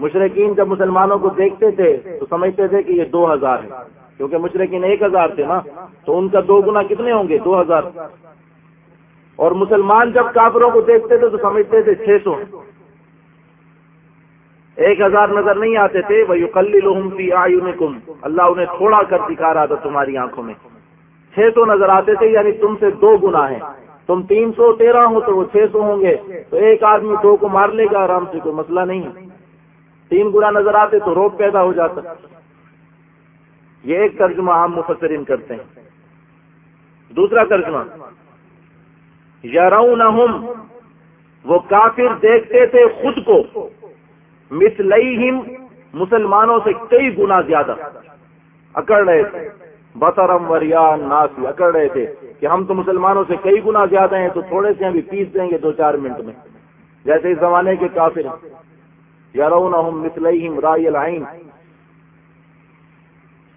مشرقین جب مسلمانوں کو دیکھتے تھے تو سمجھتے تھے کہ یہ دو ہزار ہے۔ کیونکہ مشرقین ایک ہزار تھے نا، تو ان کا دو گنا کتنے ہوں گے؟ دو ہزار۔ اور مسلمان جب کافروں کو دیکھتے تھے تو سمجھتے تھے چھ سو۔ ایک ہزار نظر نہیں آتے تھے۔ وہ کلی فی آیونکم اللہ انہیں تھوڑا کر دکھا رہا تھا تمہاری آنکھوں میں۔ چھ سو نظر آتے تھے یعنی تم سے دو گنا ہے۔ تم تین سو تیرہ ہو تو وہ چھ سو ہوں گے۔ تو ایک آدمی دو کو مار لے گا، آرام سے کوئی مسئلہ نہیں۔ تین گنا نظر آتے تو روپ پیدا ہو جاتا۔ یہ ایک ترجمہ عام مفسرین کرتے ہیں۔ دوسرا ترجمہ۔ یارون وہ کافر دیکھتے تھے خود کو۔ مسلئی مسلمانوں سے کئی گنا زیادہ۔ اکڑ رہے تھے۔ بطرم وریان، ناسی، اکڑ رہے تھے کہ ہم تو مسلمانوں سے کئی گنا زیادہ ہیں تو تھوڑے سے ابھی پیس دیں گے دو چار منٹ میں۔ جیسے اس زمانے کے کافر یارون مسلئی رائے العین.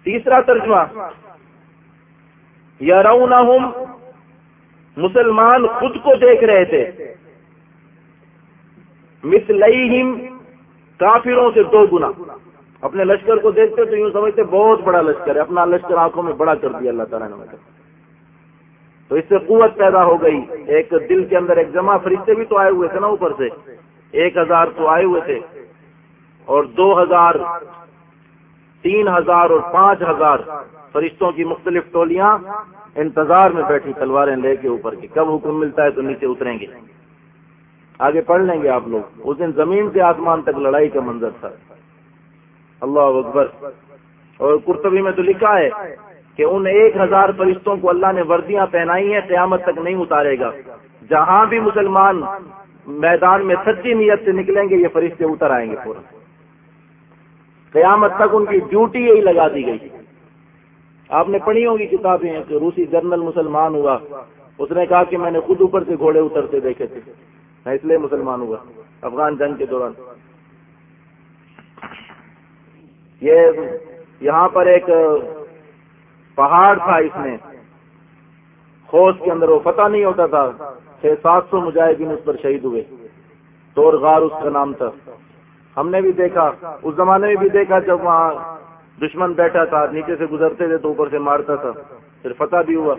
تیسرا ترجمہ. یارون مسلمان خود کو دیکھ رہے تھے. مسلئی کافروں سے دو گنا. اپنے لشکر کو دیکھتے تو یوں سمجھتے بہت بڑا لشکر ہے. اپنا لشکر آنکھوں میں بڑا کر دیا اللہ تعالیٰ نے تو اس سے قوت پیدا ہو گئی. ایک دل کے اندر ایک جمع فرشتے بھی تو آئے ہوئے تھے نا اوپر سے. ایک ہزار تو آئے ہوئے تھے. اور دو ہزار، تین ہزار اور پانچ ہزار فرشتوں کی مختلف ٹولیاں انتظار میں بیٹھی تلواریں لے کے اوپر کی۔ کب حکم ملتا ہے تو نیچے اتریں گے۔ آگے پڑھ لیں گے آپ لوگ۔ اس دن زمین سے آسمان تک لڑائی کا منظر تھا۔ اللہ اکبر۔ اور کرتبی میں تو لکھا ہے کہ ان ایک ہزار فرشتوں کو اللہ نے وردیاں پہنائی ہیں، قیامت تک نہیں اتارے گا۔ جہاں بھی مسلمان میدان میں سچی نیت سے نکلیں گے، یہ فرشتے اتر آئیں گے پورا۔ قیامت تک ان کی ڈیوٹی یہی لگا دی گئی۔ آپ نے پڑھی ہوگی کتابیں کہ روسی جنرل مسلمان ہوا۔ اس نے کہا کہ میں نے خود اوپر سے گھوڑے اترتے دیکھے تھے۔ میں اس لیے مسلمان ہوا افغان جنگ کے دوران۔ یہ یہاں پر ایک پہاڑ تھا اس میں۔ خوش کے اندر وہ پتہ نہیں ہوتا تھا۔ چھ سات سو مجاہدین اس پر شہید ہوئے۔ تور غار اس کا نام تھا۔ ہم نے بھی دیکھا، اس زمانے میں بھی دیکھا جب وہاں دشمن بیٹھا تھا، نیچے سے گزرتے تھے تو اوپر سے مارتا تھا، پھر فتح بھی ہوا۔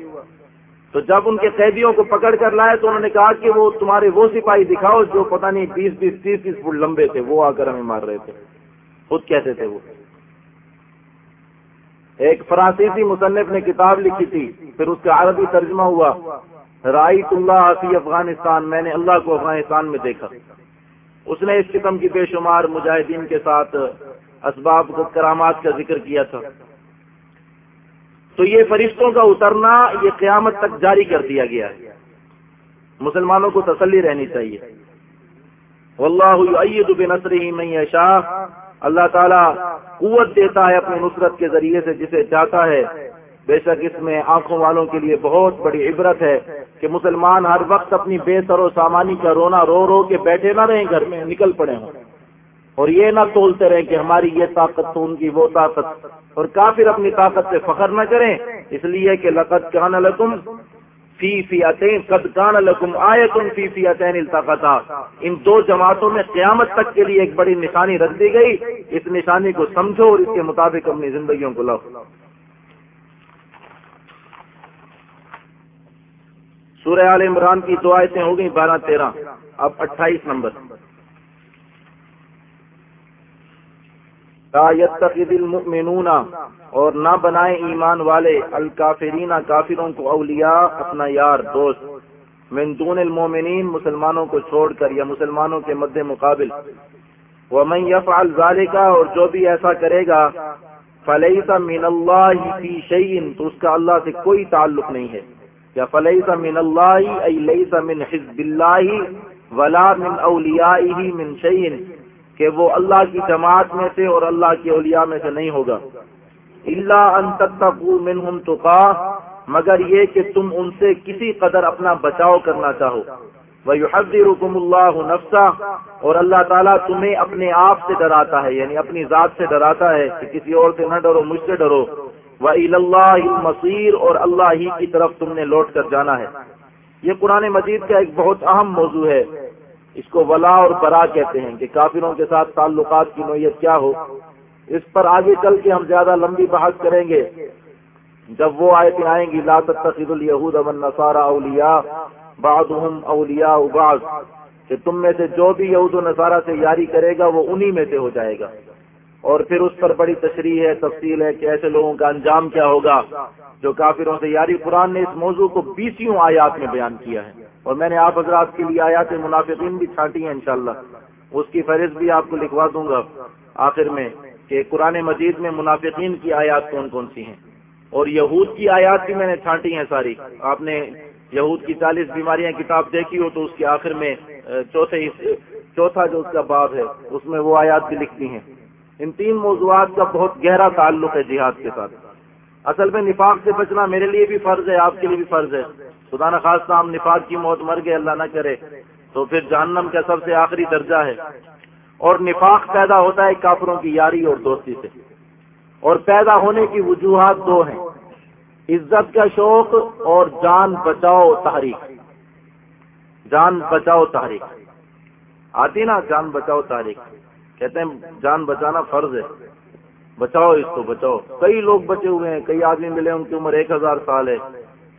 تو جب ان کے قیدیوں کو پکڑ کر لائے تو انہوں نے کہا کہ وہ تمہارے وہ سپاہی دکھاؤ جو پتہ نہیں بیس بیس تیس تیس فٹ لمبے تھے، وہ آ کر ہمیں مار رہے تھے۔ خود کہتے تھے وہ۔ ایک فرانسیسی مصنف نے کتاب لکھی تھی، پھر اس کا عربی ترجمہ ہوا رائی اللہ فی افغانستان، میں نے اللہ کو افغانستان میں دیکھا۔ اس نے اس قسم کی بے شمار مجاہدین کے ساتھ اسباب کرامات کا ذکر کیا تھا۔ تو یہ فرشتوں کا اترنا یہ قیامت تک جاری کر دیا گیا ہے۔ مسلمانوں کو تسلی رہنی چاہیے۔ واللہ بنصرہ من یشاء اللہ تعالیٰ قوت دیتا ہے اپنی نصرت کے ذریعے سے جسے چاہتا ہے۔ بے شک اس میں آنکھوں والوں کے لیے بہت بڑی عبرت ہے۔ کہ مسلمان ہر وقت اپنی بے سر و سامانی کا رونا رو رو کے بیٹھے نہ رہیں گھر میں، نکل پڑے ہوں۔ اور یہ نہ تولتے رہیں کہ ہماری یہ طاقت تو ان کی وہ طاقت۔ اور کافر اپنی طاقت سے فخر نہ کریں۔ اس لیے کہ لقت کان لکم فی فی قد کان لکم آئے تم فی فی التقطا ان دو جماعتوں میں قیامت تک کے لیے ایک بڑی نشانی رکھ دی گئی۔ اس نشانی کو سمجھو اور اس کے مطابق اپنی زندگیوں کو لاؤ۔ سورہ عال عمران کی دو آیتیں ہو گئی بارہ تیرہ۔ اب اٹھائیس نمبر۔ المؤمنون اور نہ بنائے ایمان والے الکافرین، کافروں کو اولیاء، اپنا یار، دوست۔ من دون المومنین مسلمانوں کو چھوڑ کر یا مسلمانوں کے مد مقابل۔ ومن يفعل ذلك، اور جو بھی ایسا کرے گا فلیس من اللہ فی شیء تو اس کا اللہ سے کوئی تعلق نہیں ہے۔ یا فلیس من اللہ ای لیس من حزب اللہ ولا من اولیائه من شیء، کہ وہ اللہ کی جماعت میں سے اور اللہ کی اولیاء میں سے نہیں ہوگا۔ اللہ ان تتقو منہم تقا، مگر یہ کہ تم ان سے کسی قدر اپنا بچاؤ کرنا چاہو۔ وَيُحَذِّرُكُمُ اللَّهُ نَفْسَ اور اللہ تعالیٰ تمہیں اپنے آپ سے ڈراتا ہے یعنی اپنی ذات سے ڈراتا ہے کہ کسی اور سے نہ ڈرو، مجھ سے ڈرو۔ وَإِلَى اللَّهِ الْمَصِيرُ اور اللہ ہی کی طرف تم نے لوٹ کر جانا ہے۔ یہ قرآن مجید کا ایک بہت اہم موضوع ہے۔ اس کو ولا اور برا کہتے ہیں کہ کافروں کے ساتھ تعلقات کی نوعیت کیا ہو۔ اس پر آگے چل کے ہم زیادہ لمبی بحث کریں گے۔ جب وہ آیتیں آئیں گی، لا تتخذ الیہود والنصارى اولیاء بعضهم اولیاء بعض۔ کہ تم میں سے جو بھی یہود و نصارہ سے یاری کرے گا، وہ انہی میں سے ہو جائے گا۔ اور پھر اس پر بڑی تشریح ہے، تفصیل ہے کہ ایسے لوگوں کا انجام کیا ہوگا جو کافروں سے، یاری قرآن نے اس موضوع کو بیسوں آیات میں بیان کیا ہے۔ اور میں نے آپ حضرات کے لیے آیات منافقین بھی چھانٹی ہیں انشاءاللہ۔ اس کی فہرست بھی آپ کو لکھوا دوں گا آخر میں کہ قرآن مجید میں منافقین کی آیات کون کون سی ہیں۔ اور یہود کی آیات بھی میں نے چھانٹی ہیں ساری۔ آپ نے یہود کی چالیس بیماریاں کتاب دیکھی ہو تو اس کے آخر میں چوتھے چوتھا جو اس کا باب ہے، اس میں وہ آیات بھی لکھتی ہیں۔ ان تین موضوعات کا بہت گہرا تعلق ہے جہاد کے ساتھ۔ اصل میں نفاق سے بچنا میرے لیے بھی فرض ہے، آپ کے لیے بھی فرض ہے۔ خدا نخواستہ ہم نفاق کی موت مر گئے، اللہ نہ کرے۔ تو پھر جہنم کا سب سے آخری درجہ ہے۔ اور نفاق پیدا ہوتا ہے کافروں کی یاری اور دوستی سے۔ اور پیدا ہونے کی وجوہات دو ہیں۔ عزت کا شوق اور جان بچاؤ تحریک۔ جان بچاؤ تحریک۔ آتی نا، جان بچاؤ تحریک۔ کہتے ہیں جان بچانا فرض ہے۔ بچاؤ اس کو، بچاؤ۔ کئی لوگ بچے ہوئے ہیں، کئی آدمی ملے ان کی عمر ایک ہزار سال ہے۔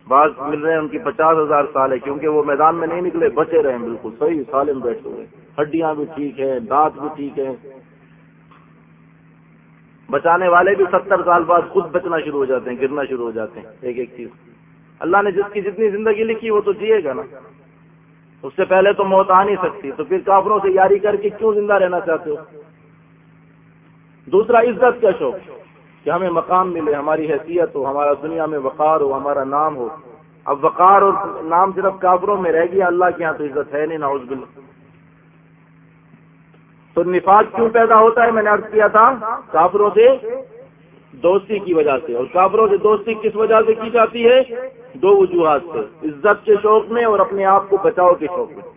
بعض مل رہے ہیں، ان کی پچاس ہزار سال ہے، کیونکہ وہ میدان میں نہیں نکلے، بچے رہے ہیں بالکل۔ صحیح، سالم بیٹھے ہوئے ہڈیاں بھی ٹھیک ہیں، دانت بھی ٹھیک ہیں۔ بچانے والے بھی ستر سال بعد خود بچنا شروع ہو جاتے ہیں، گرنا شروع ہو جاتے ہیں۔ ایک ایک چیز۔ اللہ نے جس کی جتنی زندگی لکھی، وہ تو جیے گا نا۔ اس سے پہلے تو موت آ نہیں سکتی، تو پھر کافروں سے یاری کر کے کیوں زندہ رہنا چاہتے ہو؟ دوسرا، عزت کا شوق، کہ ہمیں مقام ملے، ہماری حیثیت ہو، ہمارا دنیا میں وقار ہو، ہمارا نام ہو۔ اب وقار اور نام صرف کافروں میں رہ گیا، اللہ کے یہاں تو عزت ہے نہیں ناؤز بل تو نفاق کیوں پیدا ہوتا ہے؟ میں نے ارد کیا تھا، کافروں سے دوستی کی وجہ سے۔ اور کافروں سے دوستی کس وجہ سے کی جاتی ہے؟ دو وجوہات سے۔ عزت کے شوق میں اور اپنے آپ کو بچاؤ کے شوق میں۔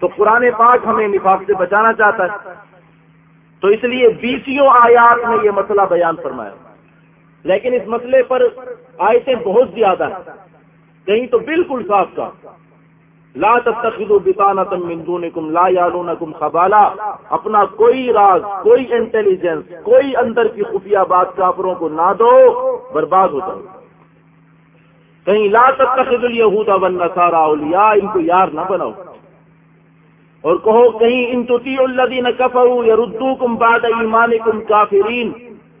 تو قرآن پاک ہمیں نفاق سے بچانا چاہتا ہے۔ تو اس لیے بیسوں آیات میں یہ مسئلہ بیان فرمایا۔ لیکن اس مسئلے پر آیتیں بہت زیادہ ہیں۔ کہیں تو بالکل صاف کا لا تتخذوا بطانة من دونكم، لا يعلونكم خبالا. اپنا کوئی راز، کوئی انٹیلیجنس، کوئی اندر کی خفیہ بات کافروں کو نہ دو، برباد ہوتا کہیں لا تتخذوا اليهود والنصارى اولیاء، ان کو یار نہ بناؤ۔ اور کہو کہیں ان تطیعوا الذين كفروا يردوكم بعد ایمانكم کافرین۔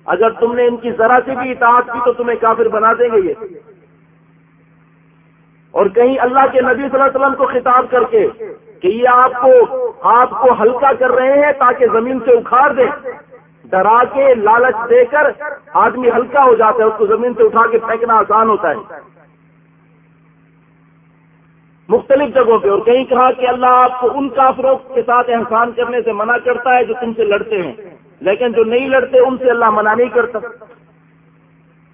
اگر تم نے ان کی ذرا سے بھی اطاعت کی تو تمہیں کافر بنا دیں گے یہ۔ اور کہیں اللہ کے نبی صلی اللہ علیہ وسلم کو خطاب کر کے کہ یہ آپ کو آپ کو ہلکا کر رہے ہیں تاکہ زمین سے اکھاڑ دیں ڈرا کے لالچ دے کر آدمی ہلکا ہو جاتا ہے، اس کو زمین سے اٹھا کے پھینکنا آسان ہوتا ہے۔ مختلف جگہوں پہ اور کہیں کہا کہ اللہ آپ کو ان کافروں کے ساتھ احسان کرنے سے منع کرتا ہے جو تم سے لڑتے ہیں۔ لیکن جو نہیں لڑتے، ان سے اللہ منع نہیں کرتا۔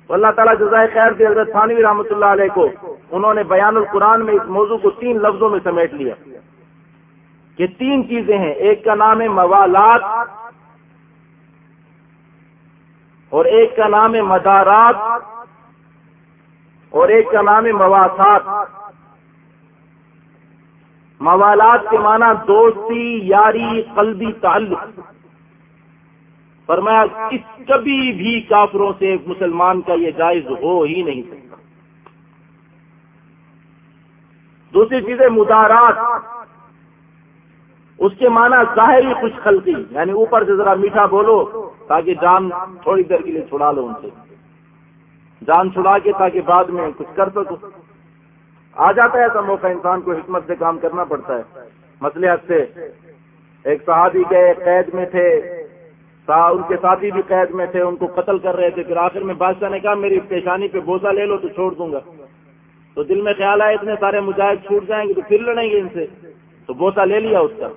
اللہ تعالیٰ جزائے خیر سے حضرت تھانوی رحمۃ اللہ علیہ کو، انہوں نے بیان القرآن میں اس موضوع کو تین لفظوں میں سمیٹ لیا۔ کہ تین چیزیں ہیں، ایک کا نام ہے موالات اور ایک کا نام ہے مدارات اور ایک کا نام ہے مواسات۔ موالات کے معنی دوستی، یاری، قلبی تعلق۔ فرمایا، کس کبھی بھی کافروں سے مسلمان کا یہ جائز ہو ہی نہیں سکتا۔ دوسری چیز مدارات۔ اس کے معنی ظاہری خوش خلقی یعنی اوپر سے ذرا میٹھا بولو تاکہ جان تھوڑی دیر کے لیے چھڑا لو ان سے۔ جان چھڑا کے تاکہ بعد میں کچھ کر سکو۔ آ جاتا ہے ایسا موقع، انسان کو حکمت سے کام کرنا پڑتا ہے۔ مسئلے سے، ایک صحابی گئے قید میں تھے۔ ان کے ساتھی بھی قید میں تھے، ان کو قتل کر رہے تھے۔ پھر آخر میں بادشاہ نے کہا، میری پیشانی پہ بوسا لے لو، تو چھوڑ دوں گا۔ تو دل میں خیال آیا، اتنے سارے مجاہد چھوٹ جائیں گے تو پھر لڑیں گے ان سے۔ تو بوسا لے لیا اس کا۔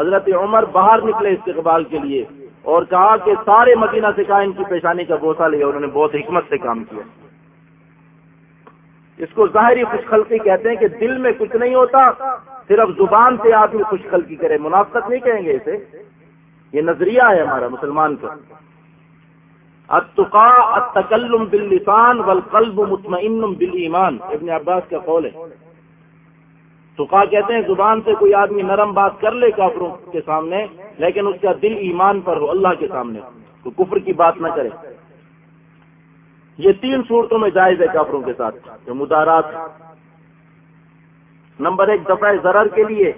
حضرت عمر باہر نکلے استقبال کے لیے اور کہا کہ سارے مدینہ سے کہا، ان کی پیشانی کا بوسا لیا انہوں نے بہت حکمت سے کام کیا۔ اس کو ظاہری خوش خلقی کہتے ہیں کہ دل میں کچھ نہیں ہوتا، صرف زبان سے آدمی خوش خلقی کرے۔ منافقت نہیں کہیں گے اسے۔ یہ نظریہ ہے ہمارا مسلمان کا۔ اتقا التکلم باللسان والقلب مطمئن بالایمان۔ ابن عباس کا قول ہے۔ تو کہا کہتے ہیں زبان سے کوئی آدمی نرم بات کر لے کافروں کے سامنے، لیکن اس کا دل ایمان پر ہو، اللہ کے سامنے۔ تو کفر کی بات نہ کرے۔ یہ تین صورتوں میں جائز ہے کافروں کے ساتھ، جو مدارات نمبر ایک، دفعہ زرر کے لیے۔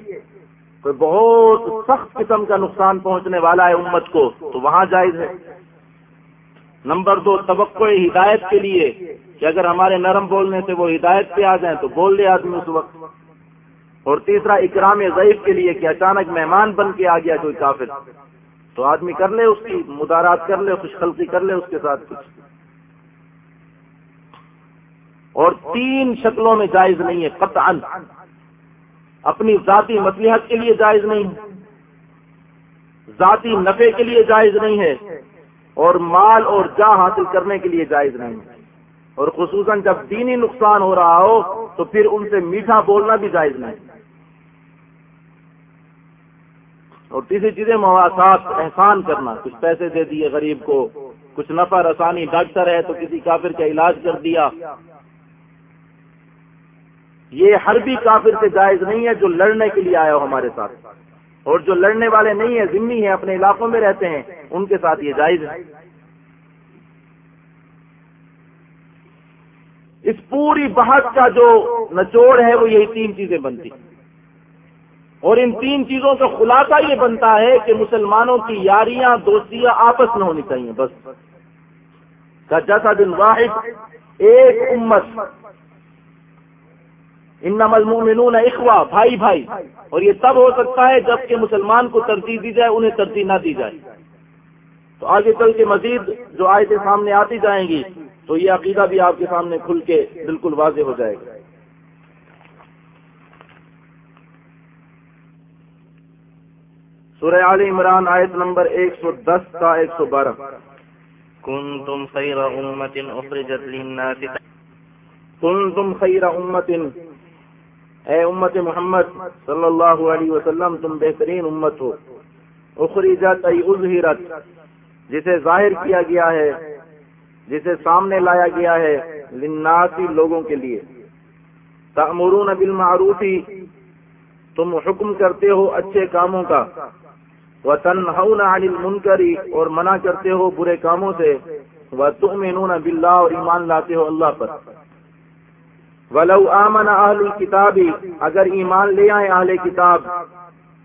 کوئی بہت سخت قسم کا نقصان پہنچنے والا ہے امت کو، تو وہاں جائز ہے۔ نمبر دو، توقع ہدایت کے لیے کہ اگر ہمارے نرم بولنے سے وہ ہدایت پہ آ جائیں تو بول دے آدمی اس وقت۔ اور تیسرا، اکرام ضعیف کے لیے کہ اچانک مہمان بن کے آ گیا کوئی کافر۔ تو آدمی کر لے اس کی مدارات کر لے، خوش خلطی کر لے اس کے ساتھ کچھ۔ اور تین شکلوں میں جائز نہیں ہے، قطعا۔ اپنی ذاتی مصلحت کے لیے جائز نہیں ہے۔ ذاتی نفع کے لیے جائز نہیں ہے اور مال اور جا حاصل کرنے کے لیے جائز نہیں ہے۔ اور خصوصاً جب دینی نقصان ہو رہا ہو تو پھر ان سے میٹھا بولنا بھی جائز نہیں۔ اور تیسری چیزیں مواصلات احسان کرنا۔ کچھ پیسے دے دیے غریب کو، کچھ نفع رسانی ڈاکٹر ہے تو کسی کافر کا علاج کر دیا۔ یہ ہر بھی کافر سے جائز نہیں ہے جو لڑنے کے لیے آیا ہو ہمارے ساتھ۔ اور جو لڑنے والے نہیں ہیں، ذمہ ہیں، اپنے علاقوں میں رہتے ہیں، ان کے ساتھ یہ جائز ہے۔ اس پوری بحث کا جو نچوڑ ہے، وہ یہی تین چیزیں بنتی۔ اور ان تین چیزوں کا خلاصہ یہ بنتا ہے کہ مسلمانوں کی یاریاں، دوستیاں آپس میں ہونی چاہیے، بس۔ کا جیسا دن واحد، ایک امت۔ ان مضمون اخوا بھائی بھائی۔ اور یہ تب ہو سکتا ہے جبکہ مسلمان کو ترجیح دی جائے انہیں ترجیح نہ دی جائے۔ تو آگے چل کے مزید جو آیتیں سامنے آتی جائیں گی تو یہ عقیدہ بھی آپ کے سامنے کھل کے بالکل واضح ہو جائے گا۔ سورہ علی عمران آیت نمبر ایک سو دس کا ایک سو بارہ۔ کن تم خیر امت اخرجت للناس کن تم خیر امت اے امت محمد صلی اللہ علیہ وسلم، تم بہترین امت ہو۔ اخرجت ای اظہرت، جسے ظاہر کیا گیا ہے، جسے سامنے لایا گیا ہے لناسی لوگوں کے لیے۔ تأمرون بالمعروفی تم حکم کرتے ہو اچھے کاموں کا۔ وَتَنْهَوْنَ عَنِ الْمُنْكَرِ اور منع کرتے ہو برے کاموں سے۔ وَتُؤْمِنُونَ بِاللَّهِ اور ایمان لاتے ہو اللہ پر۔ ولو آمن اہل کتاب اگر ایمان لے آئے اہل کتاب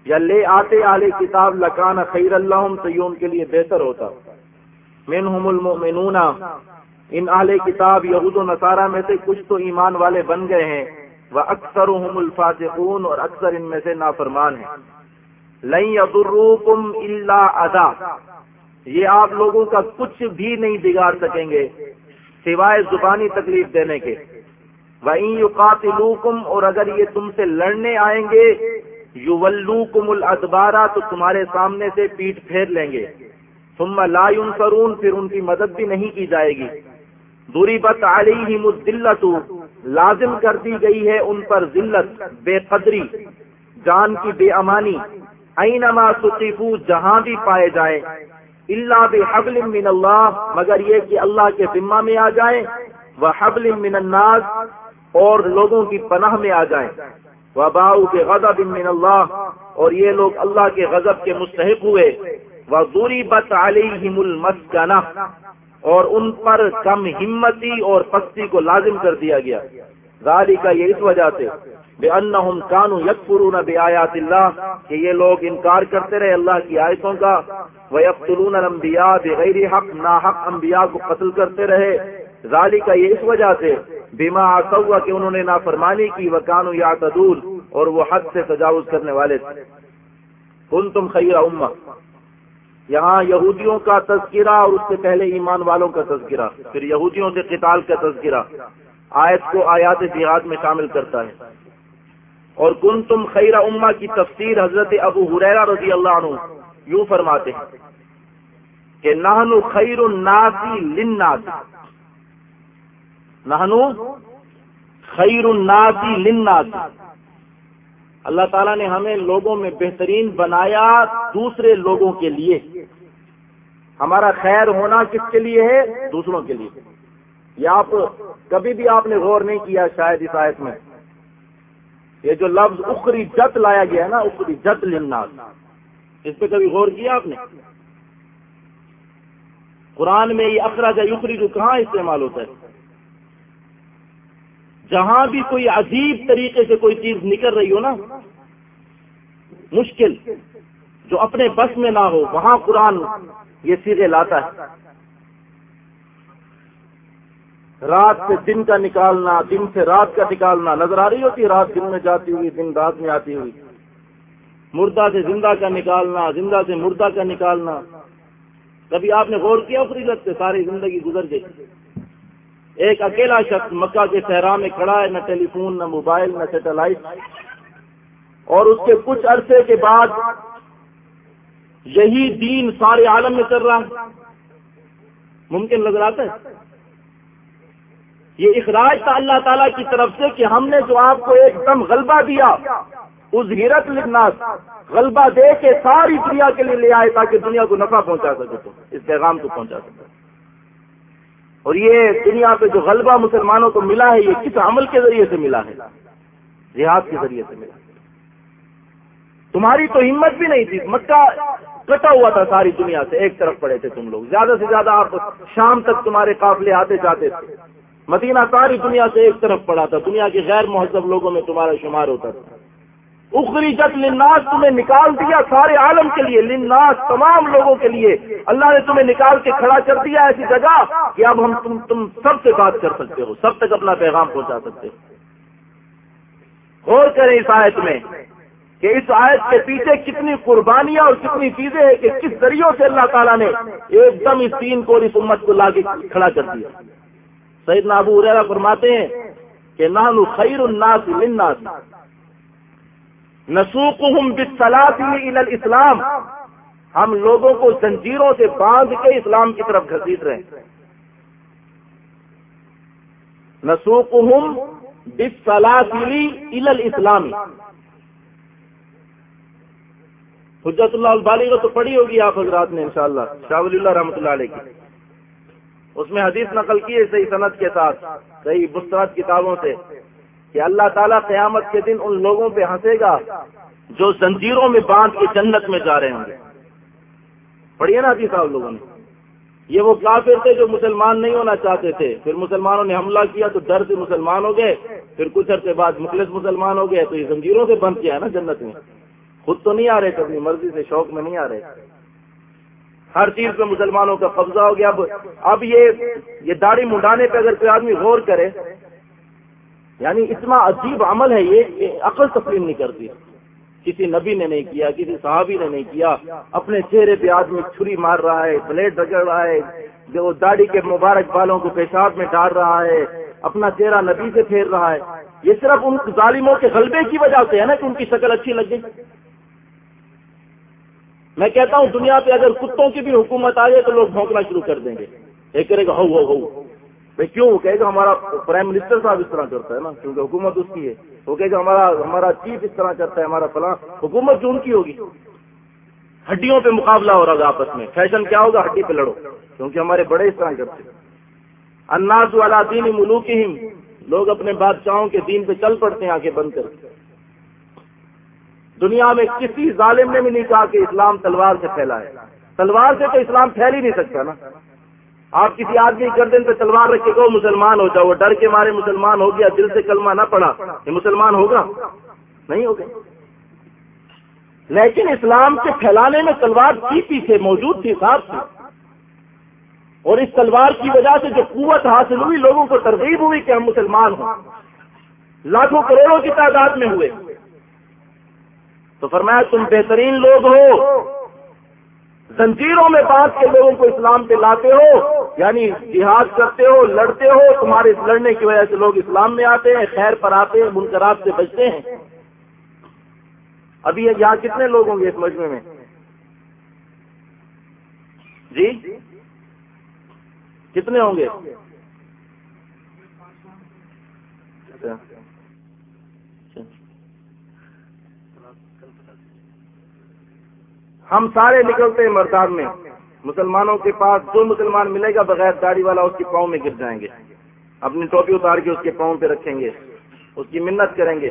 یا لے آتے اہل کتاب، لکان خیر اللہ تو یہ ان کے لیے بہتر ہوتا۔ منہم المؤمنون، ان اہل کتاب، یہود و نصارہ میں سے کچھ تو ایمان والے بن گئے ہیں وہ اکثر الفاظون اور اکثر ان میں سے نافرمان ہیں۔ لئی یضروکم الا ادا یہ آپ لوگوں کا کچھ بھی نہیں بگاڑ سکیں گے، سوائے زبانی تکلیف دینے کے۔ وَإِن اور اگر یہ تم سے لڑنے آئیں گے یو الادبارا تو تمہارے سامنے سے پیٹ پھیر لیں گے۔ ثم لا ينصرون، پھر ان کی مدد بھی نہیں کی جائے گی۔ دوری بت علیہم لازم کر دی گئی ہے ان پر ذلت، بے قدری، جان کی بے امانی۔ اینما سقیفو جہاں بھی پائے جائیں۔ اللہ بحبل من اللہ مگر یہ کہ اللہ کے ذمہ میں آ جائیں۔ وہ حبل من الناس اور لوگوں کی پناہ میں آ جائیں۔ وباؤ کے غضب من اللہ اور یہ لوگ اللہ کے غضب کے مستحق ہوئے۔ وہ دوری بت علیہم المسکنہ اور ان پر کم ہمتی اور پستی کو لازم کر دیا گیا۔ غالی کا یہ اس وجہ سے بے ان کانو یکفرون بے آیات اللہ کہ یہ لوگ انکار کرتے رہے اللہ کی آیتوں کا۔ وہ یکفرون الانبیاء بغیر حق نا حق انبیاء کو قتل کرتے رہے۔ غالی کا یہ اس وجہ سے بیما آسوا کہ انہوں نے نافرمانی کی وہ کانو یا اور وہ حد سے تجاوز کرنے والے تھے۔ کن تم خیر امہ۔ یہاں یہودیوں کا تذکرہ اور اس سے پہلے ایمان والوں کا تذکرہ، پھر یہودیوں سے قتال کا تذکرہ۔ آیت کو آیات جہاد میں شامل کرتا ہے۔ اور کن تم خیر اما کی تفسیر حضرت ابو حریرہ رضی اللہ عنہ یوں فرماتے ہیں کہ نہنو خیر الناسی للناس۔ نہنو خیر الناسی للناس. اللہ تعالیٰ نے ہمیں لوگوں میں بہترین بنایا دوسرے لوگوں کے لیے. ہمارا خیر ہونا کس کے لیے ہے؟ دوسروں کے لیے. یہ آپ کبھی بھی آپ نے غور نہیں کیا شاید اس آیت میں. یہ جو لفظ اخری جت لایا گیا ہے نا، اخری جت لناس اس پہ کبھی غور کیا آپ نے؟ قرآن میں یہ اخراج اخری جو کہاں استعمال ہوتا ہے؟ جہاں بھی کوئی عجیب طریقے سے کوئی چیز نکل رہی ہو نا، مشکل، جو اپنے بس میں نہ ہو، وہاں قرآن یہ سیدھے لاتا ہے۔ رات سے دن کا نکالنا، دن سے رات کا نکالنا، نظر آ رہی ہوتی، رات دن میں جاتی ہوئی، دن رات میں آتی ہوئی۔ مردہ سے زندہ کا نکالنا، زندہ سے مردہ کا نکالنا۔ کبھی آپ نے غور کیا فریدت سے؟ ساری زندگی گزر گئی۔ ایک اکیلا شخص مکہ کے صحرا میں کھڑا ہے، نہ ٹیلی فون نہ موبائل، نہ سیٹلائٹ۔ اور اس کے کچھ عرصے کے بعد یہی دین سارے عالم میں چل رہا ہے۔ ممکن نظر آتا ہے یہ اخراج تھا اللہ تعالیٰ کی طرف سے کہ ہم نے جو آپ کو ایک دم غلبہ دیا، اس ہیرت لکھنا غلبہ دے کے ساری دنیا کے لیے لے آئے تاکہ دنیا کو نفع پہنچا سکے تو، اس پیغام کو پہنچا سکے۔ اور یہ دنیا پہ جو غلبہ مسلمانوں کو ملا ہے، یہ کس عمل کے ذریعے سے ملا ہے؟ جہاد کے ذریعے سے ملا تمہاری تو ہمت بھی نہیں تھی۔ مکہ کٹا ہوا تھا ساری دنیا سے، ایک طرف پڑے تھے تم لوگ۔ زیادہ سے زیادہ آپ شام تک تمہارے قافلے آتے جاتے تھے۔ مدینہ ساری دنیا سے ایک طرف پڑا تھا۔ دنیا کے غیر مہذب لوگوں میں تمہارا شمار ہوتا تھا۔ اخری جت لناس تمہیں نکال دیا سارے عالم کے لیے لناس تمام لوگوں کے لیے۔ اللہ نے تمہیں نکال کے کھڑا کر دیا ایسی جگہ کہ اب ہم تم تم سب سے بات کر سکتے ہو، سب تک اپنا پیغام پہنچا سکتے ہو۔ غور کریں اس آیت میں کہ اس آیت کے پیچھے کتنی قربانیاں اور کتنی چیزیں ہیں کہ کس ذریعوں سے اللہ تعالیٰ نے ایک دم اس دین کو اور اس امت کو لا کے کھڑا کر دیا۔ سعید نابو ریرا فرماتے ہیں کہ نانو خیر الناس للناس۔ نسوقهم بالصلاة الى الاسلام۔ ہم لوگوں کو زنجیروں سے باندھ کے اسلام کی طرف گھسیٹ رہے ہیں۔ نسوقهم بالصلاة الى الاسلام۔ حجت اللہ البالی کو تو پڑھی ہوگی آپ حضرات نے انشاءاللہ، شاہ ولی اللہ رحمۃ اللہ علیہ کی۔ اس میں حدیث نقل کی ہے صحیح صنعت کے ساتھ، صحیح مسترد کتابوں سے۔ کہ اللہ تعالیٰ قیامت کے دن ان لوگوں پہ ہنسے گا جو زنجیروں میں باندھ کے جنت میں جا رہے ہوں گے۔ پڑھیے نا حدیث صاحب لوگوں نے۔ یہ وہ کافر تھے جو مسلمان نہیں ہونا چاہتے تھے۔ پھر مسلمانوں نے حملہ کیا تو ڈر سے مسلمان ہو گئے۔ پھر کچھ عرصے بعد مخلص مسلمان ہو گئے۔ تو یہ زنجیروں سے بند کیا ہے نا جنت میں۔ خود تو نہیں آ رہے اپنی مرضی سے شوق میں نہیں آ رہے۔ ہر چیز پہ مسلمانوں کا قبضہ ہو گیا۔ اب اب یہ یہ داڑھی منڈانے پہ اگر کوئی آدمی غور کرے یعنی اتنا عجیب عمل ہے یہ عقل تسلیم نہیں کرتی۔ کسی نبی نے نہیں کیا، کسی صحابی نے نہیں کیا۔ اپنے چہرے پہ آدمی چھری مار رہا ہے، بلیڈ رگڑ رہا ہے، جو داڑھی کے مبارک بالوں کو پیشاب میں ڈال رہا ہے، اپنا چہرہ نبی سے پھیر رہا ہے۔ یہ صرف ان ظالموں کے غلبے کی وجہ سے ہے نا کہ ان کی شکل اچھی لگ گئی۔ میں کہتا ہوں دنیا پہ اگر کتوں کی بھی حکومت آ جائے تو لوگ بھونکنا شروع کر دیں گے۔ ایک کرے گا، ہو ہو ہو۔ بھائی کیوں؟ وہ کہے گا ہمارا پرائم منسٹر صاحب اس طرح کرتا ہے نا، کیونکہ حکومت اس کی ہے۔ وہ کہے گا ہمارا ہمارا چیف اس طرح کرتا ہے، ہمارا فلاں۔ حکومت جو ان کی ہوگی۔ ہڈیوں پہ مقابلہ ہو رہا آپس میں۔ فیشن کیا ہوگا؟ ہڈی پہ لڑو۔ کیونکہ ہمارے بڑے اس طرح کرتے ہیں۔ اناس والا دین ملوک ہی لوگ اپنے بادشاہوں کے دین پہ چل پڑتے ہیں آگے بند کر دنیا میں کسی ظالم نے بھی نہیں کہا کہ اسلام تلوار سے پھیلا ہے۔ تلوار سے تو اسلام پھیل ہی نہیں سکتا نا۔ آپ کسی آدمی گردن پہ تلوار رکھے گا مسلمان ہو جاؤ، وہ ڈر کے مارے مسلمان ہو گیا، دل سے کلمہ نہ پڑا یہ مسلمان ہوگا؟ نہیں ہوگا۔ لیکن اسلام کے پھیلانے میں تلوار تھی پیچھے موجود تھی، صاحب تھی اور اس تلوار کی وجہ سے جو قوت حاصل ہوئی، لوگوں کو ترغیب ہوئی کہ ہم مسلمان ہوں۔ لاکھوں کروڑوں کی تعداد میں ہوئے۔ تو فرمایا، تم بہترین لوگ ہو۔ زنجیروں میں بات کے لوگوں کو اسلام پہ لاتے ہو یعنی جہاد کرتے ہو، لڑتے ہو، تمہارے لڑنے کی وجہ سے لوگ اسلام میں آتے ہیں، خیر پر آتے ہیں، منکرات سے بچتے ہیں۔ ابھی یہاں کتنے لوگ ہوں گے اس مجمے میں؟ جی؟ کتنے ہوں گے اچھا ہم سارے نکلتے ہیں مردان میں۔ مسلمانوں کے پاس جو مسلمان ملے گا بغیر داڑھی والا اس کے پاؤں میں گر جائیں گے۔ اپنی ٹوپی اتار کے اس کے پاؤں پہ رکھیں گے۔ اس کی منت کریں گے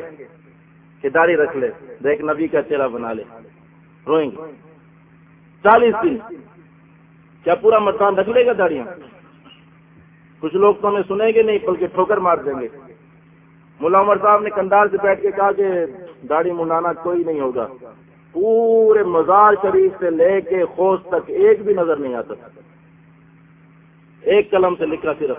کہ داڑھی رکھ لے دیکھ نبی کا چہرہ بنا لے۔ روئیں گے۔ چالیس دن۔ کیا پورا مکان رکھ لے گا داڑیاں کچھ لوگ تو ہمیں سنیں گے نہیں، بلکہ ٹھوکر مار دیں گے۔ ملا عمر صاحب نے کندار سے بیٹھ کے کہا کہ داڑھی منڈانا کوئی نہیں ہوگا۔ پورے مزار شریف سے لے کے خوش تک ایک بھی نظر نہیں آتا ایک قلم سے لکھا صرف۔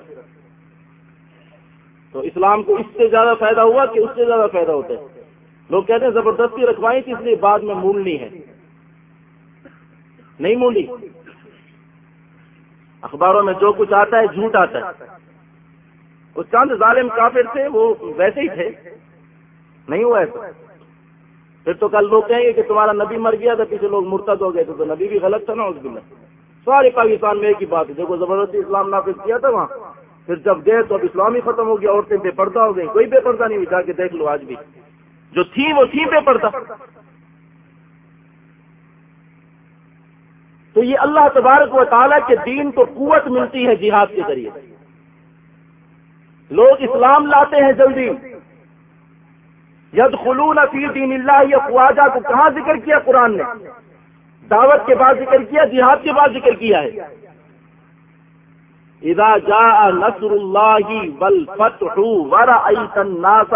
تو اسلام کو اس سے زیادہ فائدہ ہوا کہ اس سے زیادہ فائدہ ہوتا ہے۔ لوگ کہتے ہیں زبردستی رکھوائی تھی اس لیے بعد میں مونڈنی ہے۔ نہیں مونڈی اخباروں میں جو کچھ آتا ہے، جھوٹ آتا ہے۔ وہ چند ظالم کافر تھے، وہ ویسے ہی تھے۔ نہیں ہوا ایسا۔ پھر تو کل لوگ کہیں گے کہ تمہارا نبی مر گیا تھا کسی لوگ مرتد ہو گئے تھے تو نبی بھی غلط تھا نا اس دن سارے پاکستان میں ایک ہی بات ہے، دیکھو زبردستی اسلام نافذ کیا تھا وہاں۔ پھر جب گئے تو اب اسلام ہی ختم ہو گیا، عورتیں بے پردہ ہو گئی کوئی بے پردہ نہیں جا کے دیکھ لو آج بھی۔ جو تھی وہ تھی بے پردہ۔ تو یہ اللہ تبارک و تعالیٰ کے دین کو قوت ملتی ہے جہاد کے ذریعے۔ لوگ اسلام لاتے ہیں جلدی۔ ید خلون فی دین اللہ یہ خواجہ کو کہاں ذکر کیا قرآن نے؟ دعوت کے بعد ذکر کیا، جہاد کے بعد ذکر کیا ہے۔ اذا جاء نصر اللہ والفتح ورأيت الناس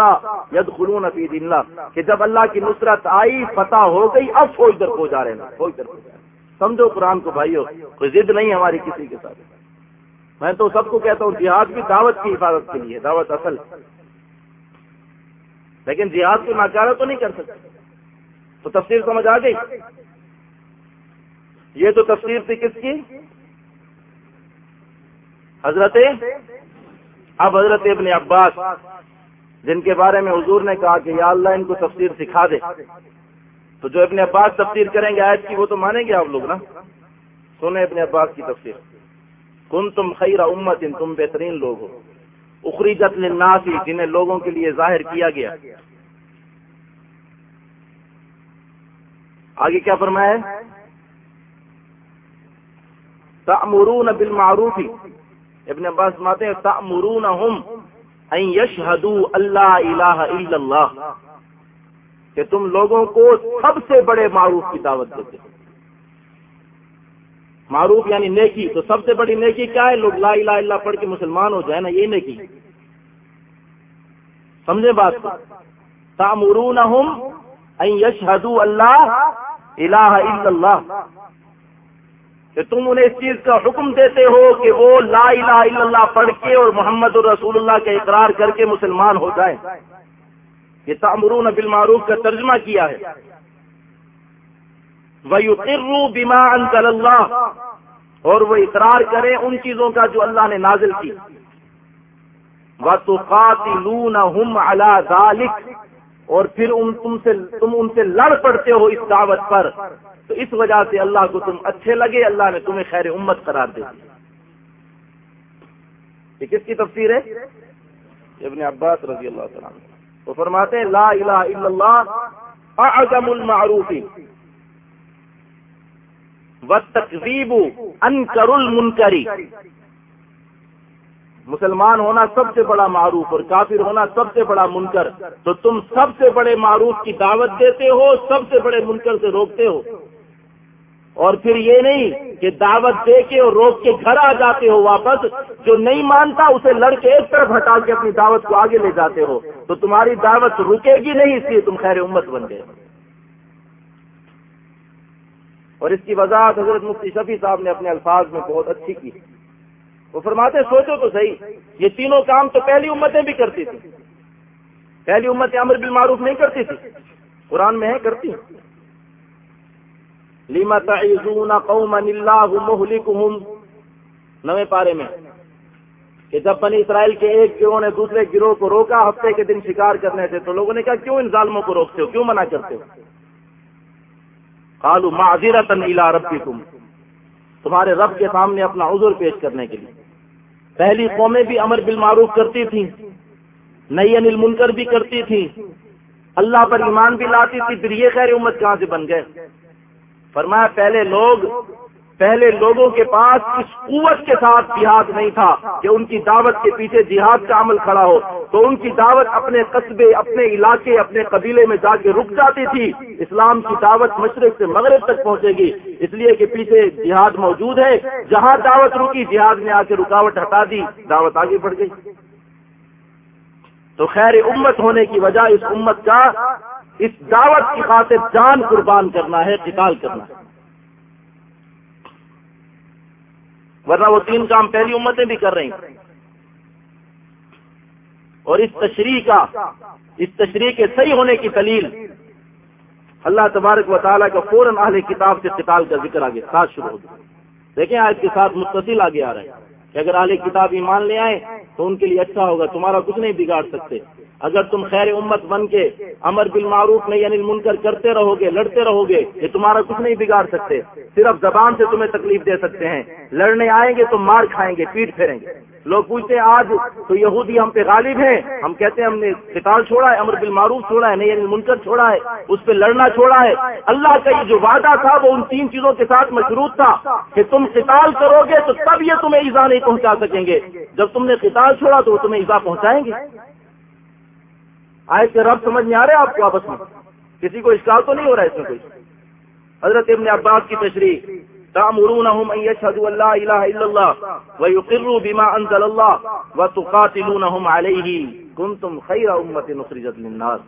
يدخلون في دين اللہ، کہ جب اللہ کی نصرت آئی، فتح ہو گئی، اب کوئی ادھر کو جا رہے ہیں کوئی ادھر سمجھو قرآن کو بھائیو، کوئی ضد نہیں ہماری کسی کے ساتھ۔ میں تو سب کو کہتا ہوں، جہاد بھی دعوت کی حفاظت کے لیے، دعوت اصل۔ لیکن جہاد کو ناکارہ تو نہیں کر سکتے۔ تو تفسیر سمجھ آ گئی؟ یہ تو تفسیر تھی کس کی؟ حضرت اب حضرت ابن عباس، جن کے بارے میں حضور نے کہا کہ یا اللہ ان کو تفسیر سکھا دے۔ تو جو ابن عباس تفسیر کریں گے آیت کی، وہ تو مانیں گے آپ لوگ نا؟ سنیں ابن عباس کی تفسیر۔ کن تم خیر امت ان تم بہترین لوگ ہو۔ اخریجت للناسی جنہیں لوگوں کے لیے ظاہر کیا گیا۔ آگے کیا فرمایا تأمرون بالمعروف۔ ابن عباس ماتے ہیں تأمرون ہم ان یشہدو اللہ الہ الا اللہ۔ کہ تم لوگوں کو سب سے بڑے معروف کی دعوت دیتے معروف یعنی نیکی، تو سب سے بڑی نیکی کیا ہے؟ لوگ لا الہ الا پڑھ کے مسلمان ہو جائے نا، یہ نیکی۔ سمجھے بات کو؟ تامرون ہم ان یشہدو اللہ الہ الا اللہ۔ کہ تم انہیں اس چیز کا حکم دیتے ہو کہ وہ لا الہ الا اللہ پڑھ کے اور محمد الرسول اللہ کا اقرار کر کے مسلمان ہو جائیں۔ یہ تعمرون بالمعروف کا ترجمہ کیا ہے۔ وہ بیما انزل اللہ اور وہ اقرار کریں ان چیزوں کا جو اللہ نے نازل کی۔ وہ تو قاتلون ہم ذالک اور پھر ان تم سے تم ان سے لڑ پڑتے ہو اس دعوت پر۔ تو اس وجہ سے اللہ کو تم اچھے لگے، اللہ نے تمہیں خیر امت قرار دے یہ کس کی تفسیر ہے؟ ابن عباس رضی اللہ تعالیٰ وہ فرماتے ہیں، لا الہ الا اللہ، اعظم المعروفی المعروف والتکذیب انکر المنکری مسلمان ہونا سب سے بڑا معروف اور کافر ہونا سب سے بڑا منکر. تو تم سب سے بڑے معروف کی دعوت دیتے ہو، سب سے بڑے منکر سے روکتے ہو. اور پھر یہ نہیں کہ دعوت دے کے اور روک کے گھر آ جاتے ہو واپس. جو نہیں مانتا اسے لڑ کے ایک طرف ہٹا کے اپنی دعوت کو آگے لے جاتے ہو. تو تمہاری دعوت رکے گی نہیں، اس لیے تم خیر امت بن گئے. اور اس کی وضاحت حضرت مفتی شفیع صاحب نے اپنے الفاظ میں بہت اچھی کی۔ وہ فرماتے سوچو تو صحیح، یہ تینوں کام تو پہلی امتیں بھی کرتی تھی پہلی امت امر بالمعروف نہیں کرتی تھی، قرآن میں ہے کرتی لیما تعیزون قوما اللہ مہلکہم نویں پارے میں، کہ جب بنی اسرائیل کے ایک گروہ نے دوسرے گروہ کو روکا، ہفتے کے دن شکار کرنے سے، تو لوگوں نے کہا، کیوں ان ظالموں کو روکتے ہو؟ کیوں منع کرتے ہو؟ قالوا معذرتا الى ربکم، تمہارے رب کے سامنے اپنا عذر پیش کرنے کے لیے۔ پہلی قومیں بھی امر بالمعروف کرتی تھیں نئی انل منکر بھی کرتی تھی اللہ پر ایمان بھی لاتی تھی، پھر یہ خیر امت کہاں سے بن گئے؟ فرمایا، پہلے لوگ پہلے لوگوں کے پاس اس قوت کے ساتھ جہاد نہیں تھا کہ ان کی دعوت کے پیچھے جہاد کا عمل کھڑا ہو۔ تو ان کی دعوت اپنے قصبے، اپنے علاقے، اپنے قبیلے میں جا کے رک جاتی تھی۔ اسلام کی دعوت مشرق سے مغرب تک پہنچے گی۔ اس لیے کہ پیچھے جہاد موجود ہے۔ جہاں دعوت رکی، جہاد نے آ کے رکاوٹ ہٹا دی، دعوت آگے بڑھ گئی۔ تو خیر امت ہونے کی وجہ اس امت کا اس دعوت کی خاطر جان قربان کرنا ہے، قتال کرنا ہے۔ ورنہ وہ تین کام پہلی امتیں بھی کر رہی ہیں۔ اور اس تشریح کا، اس تشریح کے صحیح ہونے کی دلیل اللہ تبارک و تعالیٰ کا فوراً اہل کتاب سے قتال کا ذکر آگے، ساتھ شروع ہو گیا۔ دیکھیں آج کے ساتھ متصل آگے آ رہے ہیں۔ کہ اگر اہل کتاب ایمان لے آئے تو ان کے لیے اچھا ہوگا، تمہارا کچھ نہیں بگاڑ سکتے۔ اگر تم خیر امت بن کے امر بالمعروف نہیں یعنی منکر کرتے رہو گے، لڑتے رہو گے، یہ تمہارا کچھ نہیں بگاڑ سکتے۔ صرف زبان سے تمہیں تکلیف دے سکتے ہیں۔ لڑنے آئیں گے تو مار کھائیں گے، پیٹ پھیریں گے۔ لوگ پوچھتے ہیں، آج تو یہودی ہم پہ غالب ہیں، ہم کہتے ہیں ہم نے قتال چھوڑا ہے، امر بالمعروف چھوڑا ہے، نہیں یعنی منکر چھوڑا ہے، اس پہ لڑنا چھوڑا ہے۔ اللہ کا یہ جو وعدہ تھا، وہ ان تین چیزوں کے ساتھ مشروط تھا کہ تم قتال کرو گے تو تب یہ تمہیں ایزا نہیں پہنچا سکیں گے۔ جب تم نے قتال چھوڑا تو وہ تمہیں ایزا پہنچائیں گے۔ آئے کے رب سمجھ میں آ رہے آپ کو آپس میں؟ کسی کو اشکال تو نہیں ہو رہا ہے اس میں کوئی؟ حضرت ابن عباس کی تشریح تامرونهم ان يشهدوا ان لا اله الا الله ويقروا بما انزل الله وتقاتلونهم عليه كنتم خير امه اخرجت للناس۔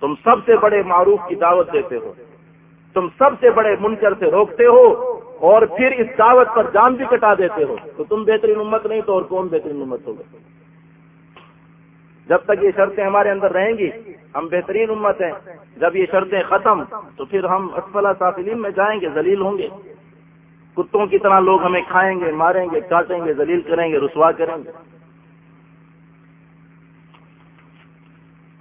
تم سب سے بڑے معروف کی دعوت دیتے ہو۔ تم سب سے بڑے منکر سے روکتے ہو اور پھر اس دعوت پر جان بھی کٹا دیتے ہو۔ تو تم بہترین امت نہیں تو اور کون بہترین امت ہوگا؟ جب تک یہ شرطیں ہمارے اندر رہیں گی، ہم بہترین امت ہیں۔ جب یہ شرطیں ختم، تو پھر ہم اسفلا سافلین میں جائیں گے، ذلیل ہوں گے۔ کتوں کی طرح لوگ ہمیں کھائیں گے، ماریں گے، کاٹیں گے، ذلیل کریں گے، رسوا کریں گے۔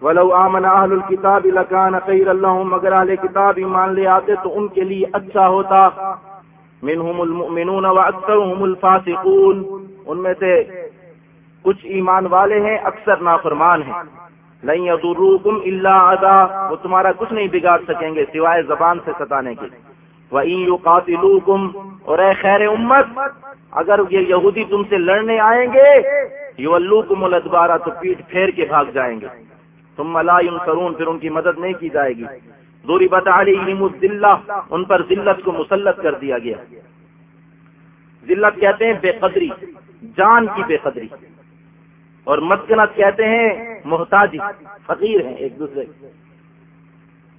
ولو آمن اہل الکتاب لکان خیر اللہ اگر اہل کتاب ایمان لے آتے تو ان کے لیے اچھا ہوتا۔ منہم المؤمنون و اکثرهم الفاسقون۔ ان میں سے کچھ ایمان والے ہیں، اکثر نافرمان ہیں۔ نہیں ادروکم اللہ ادا وہ تمہارا کچھ نہیں بگاڑ سکیں گے سوائے زبان سے ستانے کے۔ وہ یو اور اے خیر امت، اگر یہ یہودی تم سے لڑنے آئیں گے یو الوکم الدبارہ تو پیٹ پھیر کے بھاگ جائیں گے۔ تم ملائم سرون پھر ان کی مدد نہیں کی جائے گی۔ دوری بتا ان پر ذلت کو مسلط کر دیا گیا۔ ذلت کہتے ہیں بے قدری، جان کی بے قدری۔ اور مسکنت کہتے ہیں محتاجی، فقیر ہیں ایک دوسرے۔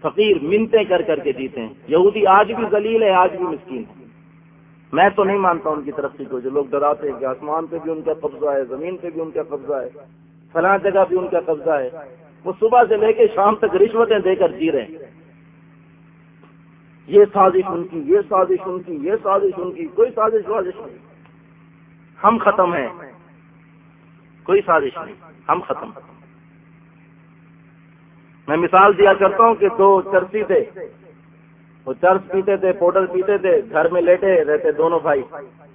فقیر منتے کر کر کے جیتے ہیں۔ یہودی آج بھی ذلیل ہے، آج بھی مسکین ہے۔ میں تو نہیں مانتا ان کی طرف سے جو لوگ ڈراتے ہیں کہ آسمان پہ بھی ان کا قبضہ ہے، زمین پہ بھی ان کا قبضہ ہے، فلاں جگہ بھی ان کا قبضہ ہے۔ وہ صبح سے لے کے شام تک رشوتیں دے کر جی رہے ہیں۔ یہ سازش ان کی، یہ سازش ان کی، یہ سازش ان کی، کوئی سازش وازش نہیں۔ ہم ختم ہیں۔ کوئی سازش نہیں، ہم ختم۔ میں مثال دیا کرتا ہوں کہ دو چرسی تھے وہ چرس پیتے تھے پاؤڈر پیتے تھے، گھر میں لیٹے رہتے دونوں بھائی۔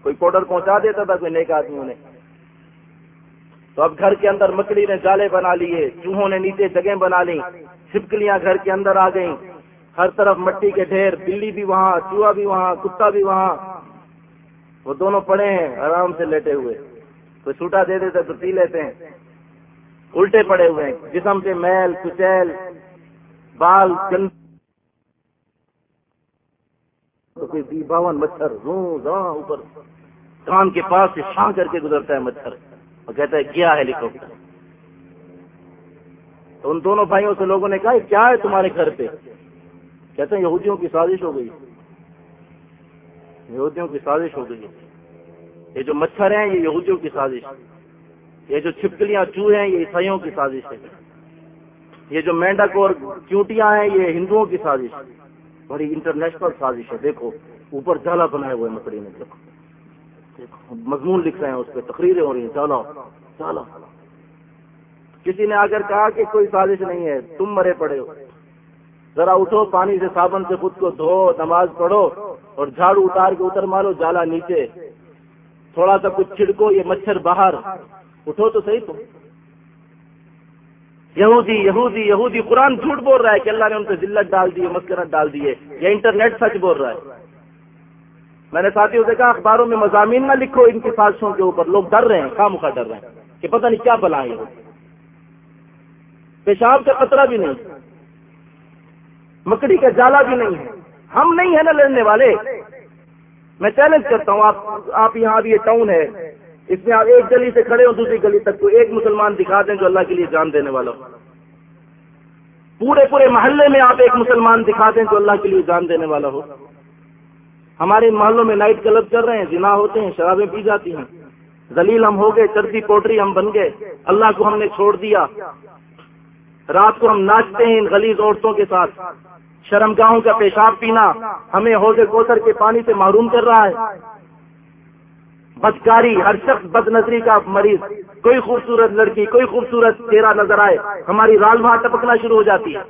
کوئی پاؤڈر پہنچا دیتا تھا، کوئی نیک آدمیوں نے تو اب گھر کے اندر مکڑی نے جالے بنا لیے، چوہوں نے نیچے جگہ بنا لی چھپکلیاں گھر کے اندر آ گئیں۔ ہر طرف مٹی کے ڈھیر، بلی بھی وہاں، چوہا بھی وہاں، کتا بھی وہاں۔ وہ دونوں پڑے ہیں، آرام سے لیٹے ہوئے۔ کوئی چھوٹا دے دیتے تو پی لیتے ہیں۔ الٹے پڑے ہوئے ہیں۔ جسم کے میل، کچیل، بال چند باون مچھر رو اوپر۔ کان کے پاس سے شاہ کر کے گزرتا ہے مچھر۔ اور کہتا ہے کیا ہیلی کاپٹر تو ان دونوں بھائیوں سے لوگوں نے کہا کیا ہے تمہارے گھر پہ؟ کہتے ہیں، یہودیوں کی سازش ہو گئی۔ یہودیوں کی سازش ہو گئی۔ یہ جو مچھر ہیں، یہ یہودیوں کی سازش یہ جو چھپکلیاں، چوہے ہیں، یہ عیسائیوں کی سازش ہے۔ یہ جو مینڈک اور چونٹیاں ہیں، یہ ہندوؤں کی سازش بڑی انٹرنیشنل سازش ہے۔ دیکھو، اوپر جالا بنائے ہوئے مکڑی میں دیکھو، مضمون لکھ رہے ہیں اس پہ، تقریریں ہو رہی ہیں۔ جالا جالا۔ کسی نے اگر کہا کہ کوئی سازش نہیں ہے، تم مرے پڑے ہو۔ ذرا اٹھو، پانی سے صابن سے خود کو دھو، نماز پڑھو اور جھاڑو اتار کے اتر مارو، جالا نیچے۔ تھوڑا سا کچھ چھڑکو، یہ مچھر باہر۔ اٹھو تو صحیح تم۔ یہودی یہودی یہودی، قرآن جھوٹ بول رہا ہے کہ اللہ نے ان پہ ذلت ڈال دی، مسکرت ڈال دی ہے۔ انٹرنیٹ سچ بول رہا ہے۔ میں نے ساتھیوں سے کہا اخباروں میں مضامین نہ لکھو ان کی سازشوں کے اوپر۔ لوگ ڈر رہے ہیں، خواہ مخواہ ڈر رہے ہیں کہ پتہ نہیں کیا بلا ہے۔ پیشاب کا خطرہ بھی نہیں، مکڑی کا جالا بھی نہیں ہے۔ ہم نہیں ہیں نا لڑنے والے۔ میں چیلنج کرتا ہوں، آپ آپ یہاں بھی یہ ٹاؤن ہے۔ اس میں آپ ایک گلی سے کھڑے ہو دوسری گلی تک تو ایک مسلمان دکھا دیں جو اللہ کے لیے جان دینے والا ہو پورے پورے محلے میں آپ ایک مسلمان دکھا دیں جو اللہ کے لیے جان دینے والا ہو۔ ہمارے محلوں میں نائٹ کلب کر رہے ہیں جنا ہوتے ہیں، شرابیں پی جاتی ہیں۔ زلیل ہم ہو گئے چرتی پوٹری ہم بن گئے۔ اللہ کو ہم نے چھوڑ دیا۔ رات کو ہم ناچتے ہیں ان غلیظ عورتوں کے ساتھ۔ شرم گاہوں کا پیشاب پینا ہمیں حوض کوثر کے پانی سے محروم کر رہا ہے۔ بدکاری، ہر شخص بد نظری کا مریض۔ کوئی خوبصورت لڑکی، کوئی خوبصورت چہرہ نظر آئے، ہماری رال وہاں ٹپکنا شروع ہو جاتی ہے۔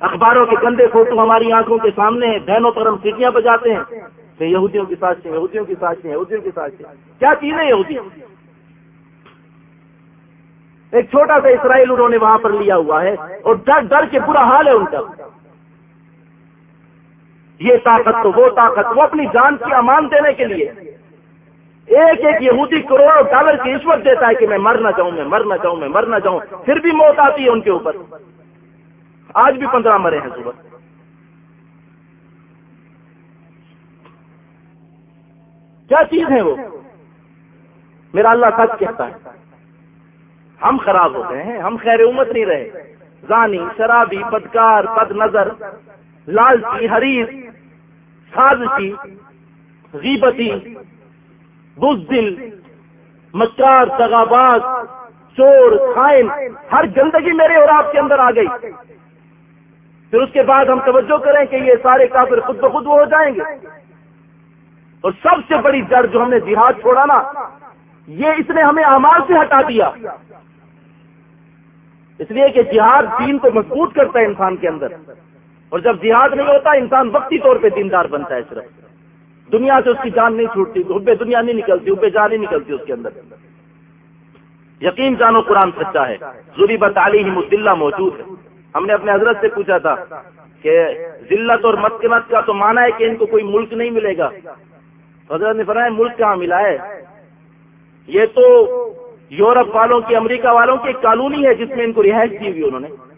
اخباروں کے گندے فوٹو ہماری آنکھوں کے سامنے ہیں، بہنوں پر ہم سیٹیاں بجاتے ہیں۔ کہ یہودیوں کی سازشیں یہودیوں کی سازشیں یہودیوں کی سازشیں کیا چیزیں یہودی؟ ایک چھوٹا سا اسرائیل انہوں نے وہاں پر لیا ہوا ہے اور ڈر ڈر کے برا حال ہے ان کا۔ یہ طاقت تو وہ طاقت، وہ اپنی جان کی امان دینے کے لیے۔ ایک ایک یہودی کروڑوں ڈالر کی رشوت دیتا ہے کہ میں مرنا چاہوں میں مرنا چاہوں میں مرنا چاہوں پھر بھی موت آتی ہے ان کے اوپر۔ آج بھی پندرہ مرے ہیں صبح۔ کیا چیز ہے وہ؟ میرا اللہ سچ کہتا ہے۔ ہم خراب ہو گئے ہیں، ہم خیر امت نہیں رہے۔ زانی، شرابی، بدکار بد نظر لالچی، حریف سازشی غیبتی بزدل مکار تغابات چور، خائن، ہر گندگی میرے اور آپ کے اندر آ گئی۔ پھر اس کے بعد ہم توجہ کریں کہ یہ سارے کافر خود بخود وہ ہو جائیں گے۔ اور سب سے بڑی جڑ جو ہم نے جہاد چھوڑا نا، یہ اس نے ہمیں امال سے ہٹا دیا۔ اس لیے کہ جہاد دین کو مضبوط کرتا ہے انسان کے اندر۔ اور جب جہاد نہیں ہوتا، انسان وقتی طور پہ دیندار بنتا ہے صرف۔ دنیا سے اس کی جان نہیں چھوٹتی، حب دنیا نہیں نکلتی، حب جان نہیں نکلتی اس کے اندر۔ یقین جانو قرآن سچا ہے۔ ضروری بتالی ہی مدلہ موجود ہے۔ ہم نے اپنے حضرت سے پوچھا تھا کہ ذلت اور مسکنت کا تو مانا ہے کہ ان کو کوئی ملک نہیں ملے گا۔ حضرت نے فرمایا، ملک کہاں ملا ہے؟ یہ تو یورپ والوں کی، امریکہ والوں کی ایک کالونی ہے جس میں ان کو رہائش دی ہوئی انہوں نے۔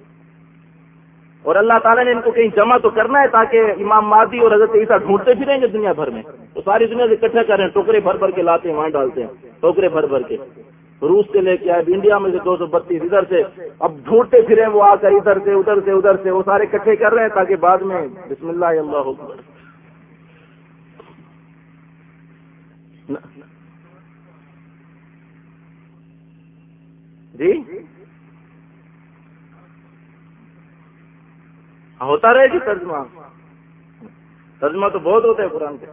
اور اللہ تعالیٰ نے ان کو کہیں جمع تو کرنا ہے تاکہ امام مادی اور حضرت عیسیٰ ڈھونڈتے پھریں گے دنیا بھر میں۔ تو ساری دنیا سے اکٹھا کر رہے ہیں ٹوکرے بھر بھر کے لاتے ہیں، وہاں ڈالتے ہیں ٹوکرے بھر بھر کے۔ روس سے لے کے آئے انڈیا میں سے دو سو بتیس، ادھر سے۔ اب ڈھونڈتے پھرے وہ آ کر ادھر سے ادھر سے ادھر سے، وہ سارے اکٹھے کر رہے ہیں تاکہ بعد میں بسم اللہ اللہ اکبر۔ جی؟ ہوتا رہے گی ترجمہ؟ ترجمہ تو بہت ہوتا ہے قرآن کے۔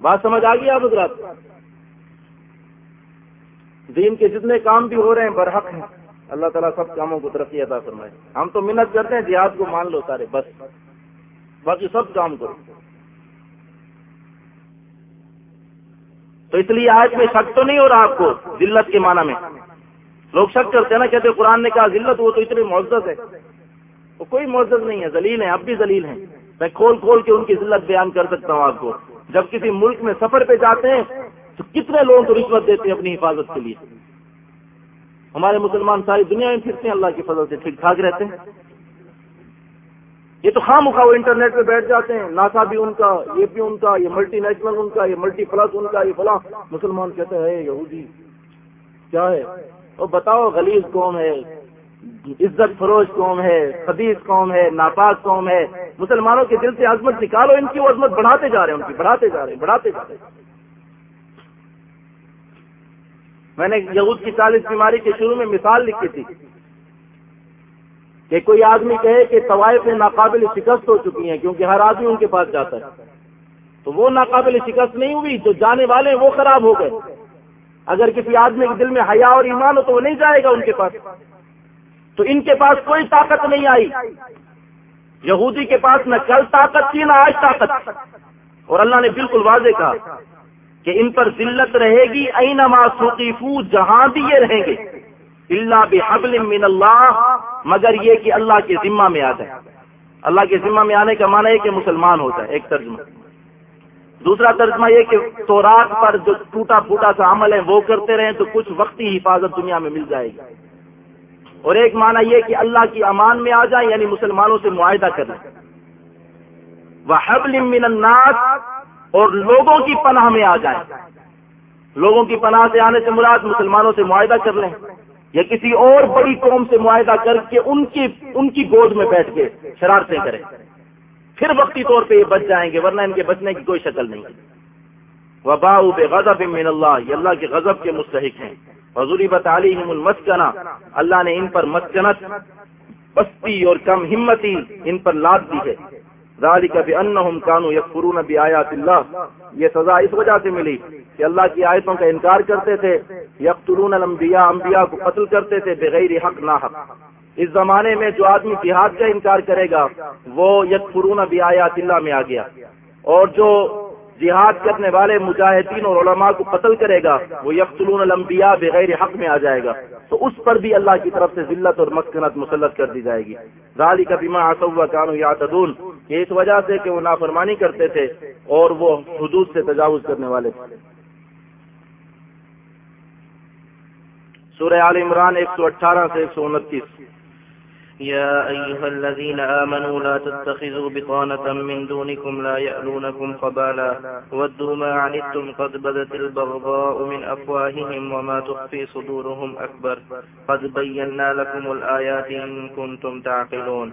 بات سمجھ آ گئی آپ حضرات؟ دین کے جتنے کام بھی ہو رہے ہیں، برحق ہیں۔ اللہ تعالیٰ سب کاموں کو ترقی عطا فرمائے۔ ہم تو محنت کرتے ہیں، جہاد کو مان لو سارے، بس۔ باقی سب کام کرو۔ تو اس لیے آج میں شک تو نہیں ہو رہا آپ کو؟ ذلت کے معنی میں۔ لوگ شک کرتے ہیں نا کہتے قرآن نے کہا ذلت وہ تو اتنی معزز ہے۔ وہ کوئی معزز نہیں ہے، ذلیل ہے اب بھی ذلیل ہیں۔ میں کھول کھول کے ان کی ذلت بیان کر سکتا ہوں آپ کو۔ جب کسی ملک میں سفر پہ جاتے ہیں تو کتنے لوگوں کو رشوت دیتے ہیں اپنی حفاظت کے لیے۔ ہمارے مسلمان ساری دنیا میں پھرتے ہیں، اللہ کی فضل سے ٹھیک ٹھاک رہتے ہیں۔ یہ تو خام خواہ وہ انٹرنیٹ پہ بیٹھ جاتے ہیں۔ ناسا بھی ان کا، یہ بھی ان کا، یہ ملٹی نیشنل ان کا، یہ ملٹی پلس ان کا، یہ فلاں۔ مسلمان کہتے ہیں یہودی، کیا ہے؟ وہ بتاؤ غلیظ قوم ہے، عزت فروش قوم ہے خدیث قوم ہے، ناپاک قوم ہے۔ مسلمانوں کے دل سے عظمت نکالو، ان کی وہ عظمت بڑھاتے جا رہے ہیں، ان کی بڑھاتے جا رہے ہیں، بڑھاتے جا رہے ہیں۔ میں نے یہود کی چالیس بیماری کے شروع میں مثال لکھی تھی کہ کوئی آدمی کہے کہ طوائف میں ناقابل شکست ہو چکی ہیں، کیونکہ ہر آدمی ان کے پاس جاتا ہے۔ تو وہ ناقابل شکست نہیں ہوئی، جو جانے والے ہیں، وہ خراب ہو گئے۔ اگر کسی آدمی کے دل میں حیا اور ایمان ہو تو وہ نہیں جائے گا ان کے پاس۔ تو ان کے پاس کوئی طاقت نہیں آئی۔ یہودی کے پاس نہ کل طاقت تھی، نہ آج طاقت۔ اور اللہ نے بالکل واضح کہا کہ ان پر ذلت رہے گی۔ اینما سوقیفو جہاں بھی یہ رہیں گے۔ اللہ بحبل من اللہ، مگر یہ کہ اللہ کے ذمہ میں آ جائے۔ اللہ کے ذمہ میں آنے کا معنی ہے کہ مسلمان ہوتا ہے ایک ترجمہ۔ دوسرا ترجمہ یہ کہ تورات پر جو ٹوٹا پھوٹا سا عمل ہے، وہ کرتے رہیں تو کچھ وقتی حفاظت دنیا میں مل جائے گی۔ اور ایک معنی یہ کہ اللہ کی امان میں آ جائیں یعنی مسلمانوں سے معاہدہ کر لیں وہ من الناس، اور لوگوں کی پناہ میں آ جائیں۔ لوگوں کی پناہ سے آنے سے مراد مسلمانوں سے معاہدہ کر لیں، یا کسی اور بڑی قوم سے معاہدہ کر کے ان کی ان کی گود میں بیٹھ کے شرارتیں کریں۔ پھر وقتی طور پہ یہ بچ جائیں گے، ورنہ ان کے بچنے کی کوئی شکل نہیں۔ وبا بے غضب من اللہ یہ اللہ کے غضب کے مستحق ہیں۔ حضوری بتالی المسکنہ اللہ نے ان پر مسکنت، بستی اور کم ہمتی ان پر لاد دی ہے۔ ذالک بانہم کانوا یکفرون بآیات اللہ یہ سزا اس وجہ سے ملی کہ اللہ کی آیتوں کا انکار کرتے تھے۔ یقتلون الانبیاء انبیاء کو قتل کرتے تھے بغیر حق نہ حق اس زمانے میں جو آدمی جہاد کا انکار کرے گا، وہ یکفرون بآیات اللہ میں آ گیا۔ اور جو جہاد کرنے والے مجاہدین اور علماء کو قتل کرے گا، وہ یکسلون الانبیاء بغیر حق میں آ جائے گا۔ تو اس پر بھی اللہ کی طرف سے ذلت اور مسکنت مسلط کر دی جائے گی۔ ذالی کا بیما آسوا کانو یا کہ اس وجہ سے کہ وہ نافرمانی کرتے تھے اور وہ حدود سے تجاوز کرنے والے تھے۔ سورہ عال عمران ایک سو اٹھارہ سے ایک سو انتیس۔ يا أيها الذين آمنوا لا تتخذوا بطانة من دونكم لا يألونكم خبالا ودوا ما عنتم قد بدت البغضاء من أفواههم وما تخفي صدورهم أكبر قد بينا لكم الآيات إن كنتم تعقلون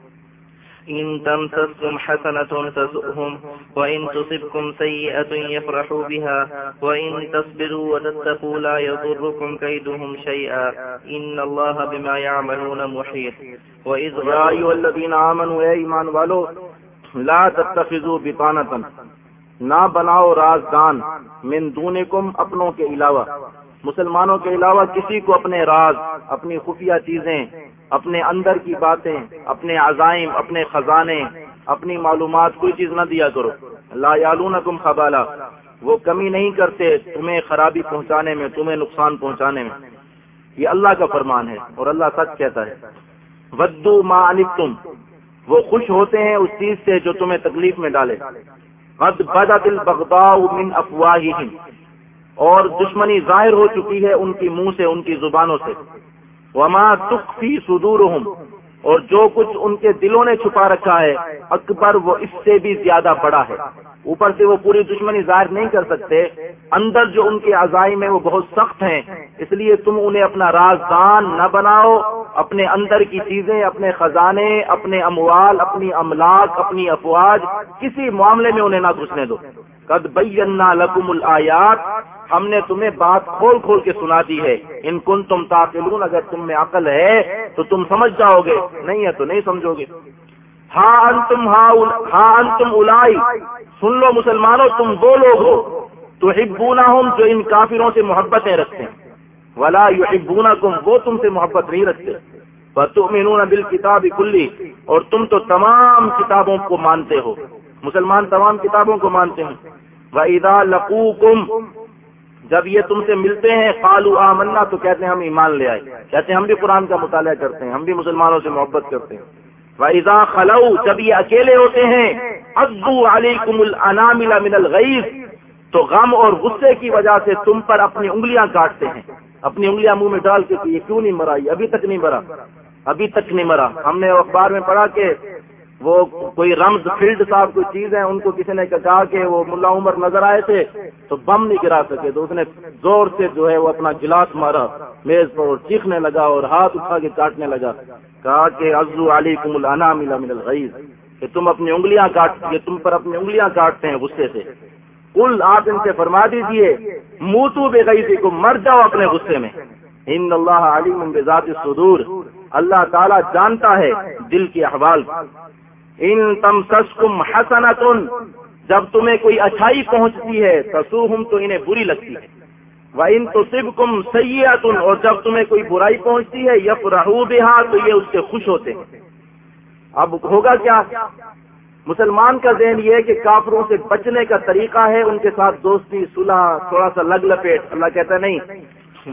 إن تمسسكم حسنة تسؤهم وإن تصبكم سيئة يفرحوا بها وإن تصبروا وتتقوا لا يضركم كيدهم شيئا. إن الله بما يعملون محيط. وإذ يا أيها الذين آمنوا يا إيمان والو لا تتخذوا بطانة نہ بناؤ رازدان من دونکم اپنوں کے علاوہ مسلمانوں کے علاوہ کسی کو اپنے راز اپنی خفیہ چیزیں اپنے اندر کی باتیں، اپنے عزائم، اپنے خزانے، اپنی معلومات، کوئی چیز نہ دیا کرو۔ لا یالونکم خبالا۔ وہ کمی نہیں کرتے تمہیں خرابی پہنچانے میں، تمہیں نقصان پہنچانے میں۔ یہ اللہ کا فرمان ہے اور اللہ سچ کہتا ہے۔ ودو ما تم وہ خوش ہوتے ہیں اس چیز سے جو تمہیں تکلیف میں ڈالے۔ قد بدت البغضاء من افواہہم۔ اور دشمنی ظاہر ہو چکی ہے ان کی منہ سے، ان کی زبانوں سے۔ وما تخفی صدورہم اور جو کچھ ان کے دلوں نے چھپا رکھا ہے، اکبر وہ اس سے بھی زیادہ بڑا ہے۔ اوپر سے وہ پوری دشمنی ظاہر نہیں کر سکتے۔ اندر جو ان کے عزائم ہیں، وہ بہت سخت ہیں۔ اس لیے تم انہیں اپنا رازدان نہ بناؤ۔ اپنے اندر کی چیزیں، اپنے خزانے، اپنے اموال، اپنی املاک، اپنی افواج، کسی معاملے میں انہیں نہ گھسنے دو۔ قد بینا لکم الآیات ہم نے تمہیں بات کھول کھول کے سنا دی ہے۔ ان کن تم تاخلون اگر تم میں عقل ہے تو تم سمجھ جاؤ گے۔ نہیں ہے تو نہیں سمجھو گے۔ ہاں انتم ہاں انتم الائی سن لو مسلمانوں، تم وہ لوگ ہو۔ تو ہبونا جو ان کافروں سے محبتیں رکھتے ہیں۔ ولا یو کم وہ تم سے محبت نہیں رکھتے۔ تم بال کتاب کلی اور تم تو تمام کتابوں کو مانتے ہو۔ مسلمان تمام کتابوں کو مانتے ہیں وہ ادا جب یہ تم سے ملتے ہیں قالو آمنا، تو کہتے ہیں ہم ایمان لے آئے۔ کہتے ہیں ہم بھی قرآن کا مطالعہ کرتے ہیں، ہم بھی مسلمانوں سے محبت کرتے ہیں۔ وَإِذَا خَلَوْا، جب یہ اکیلے ہوتے ہیں ابو علیکم الانامل من الغیظ تو غم اور غصے کی وجہ سے تم پر اپنی انگلیاں کاٹتے ہیں۔ اپنی انگلیاں منہ میں ڈال کے یہ کیوں نہیں مرا؟ یہ ابھی تک نہیں مرا۔ ابھی تک نہیں مرا۔ ہم نے اخبار میں پڑھا کہ وہ کوئی رمز فیلڈ صاحب کوئی چیز ہے، ان کو کسی نے کہا کہ وہ ملا عمر نظر آئے تھے تو بم نہیں گرا سکے۔ تو اس نے زور سے جو ہے وہ اپنا گلاس مارا، میز پر اور چیخنے لگا اور ہاتھ اٹھا کے کاٹنے لگا۔ کہا کہ عزو علی کم النا ملا من الغیز کہ تم اپنی انگلیاں کاٹ، کہ تم پر اپنی انگلیاں کاٹتے ہیں غصے سے۔ کل آپ ان سے فرما دیجیے موتو بے گئی کو مر جاؤ اپنے غصے میں۔ ان اللہ علیم بذات الصدور۔ اللہ تعالیٰ جانتا ہے دل کے احوال۔ ان تم سسکم حسنتن، جب تمہیں کوئی اچھائی پہنچتی ہے تصو تو انہیں بری لگتی ہے۔ وہ ان تو صرف کم اور جب تمہیں کوئی برائی پہنچتی ہے یف رہو تو یہ اس سے خوش ہوتے ہیں۔ اب ہوگا کیا؟ مسلمان کا ذہن یہ ہے کہ کافروں سے بچنے کا طریقہ ہے، ان کے ساتھ دوستی، صلح، تھوڑا سا لگ لپیٹ، اللہ کہتا نہیں۔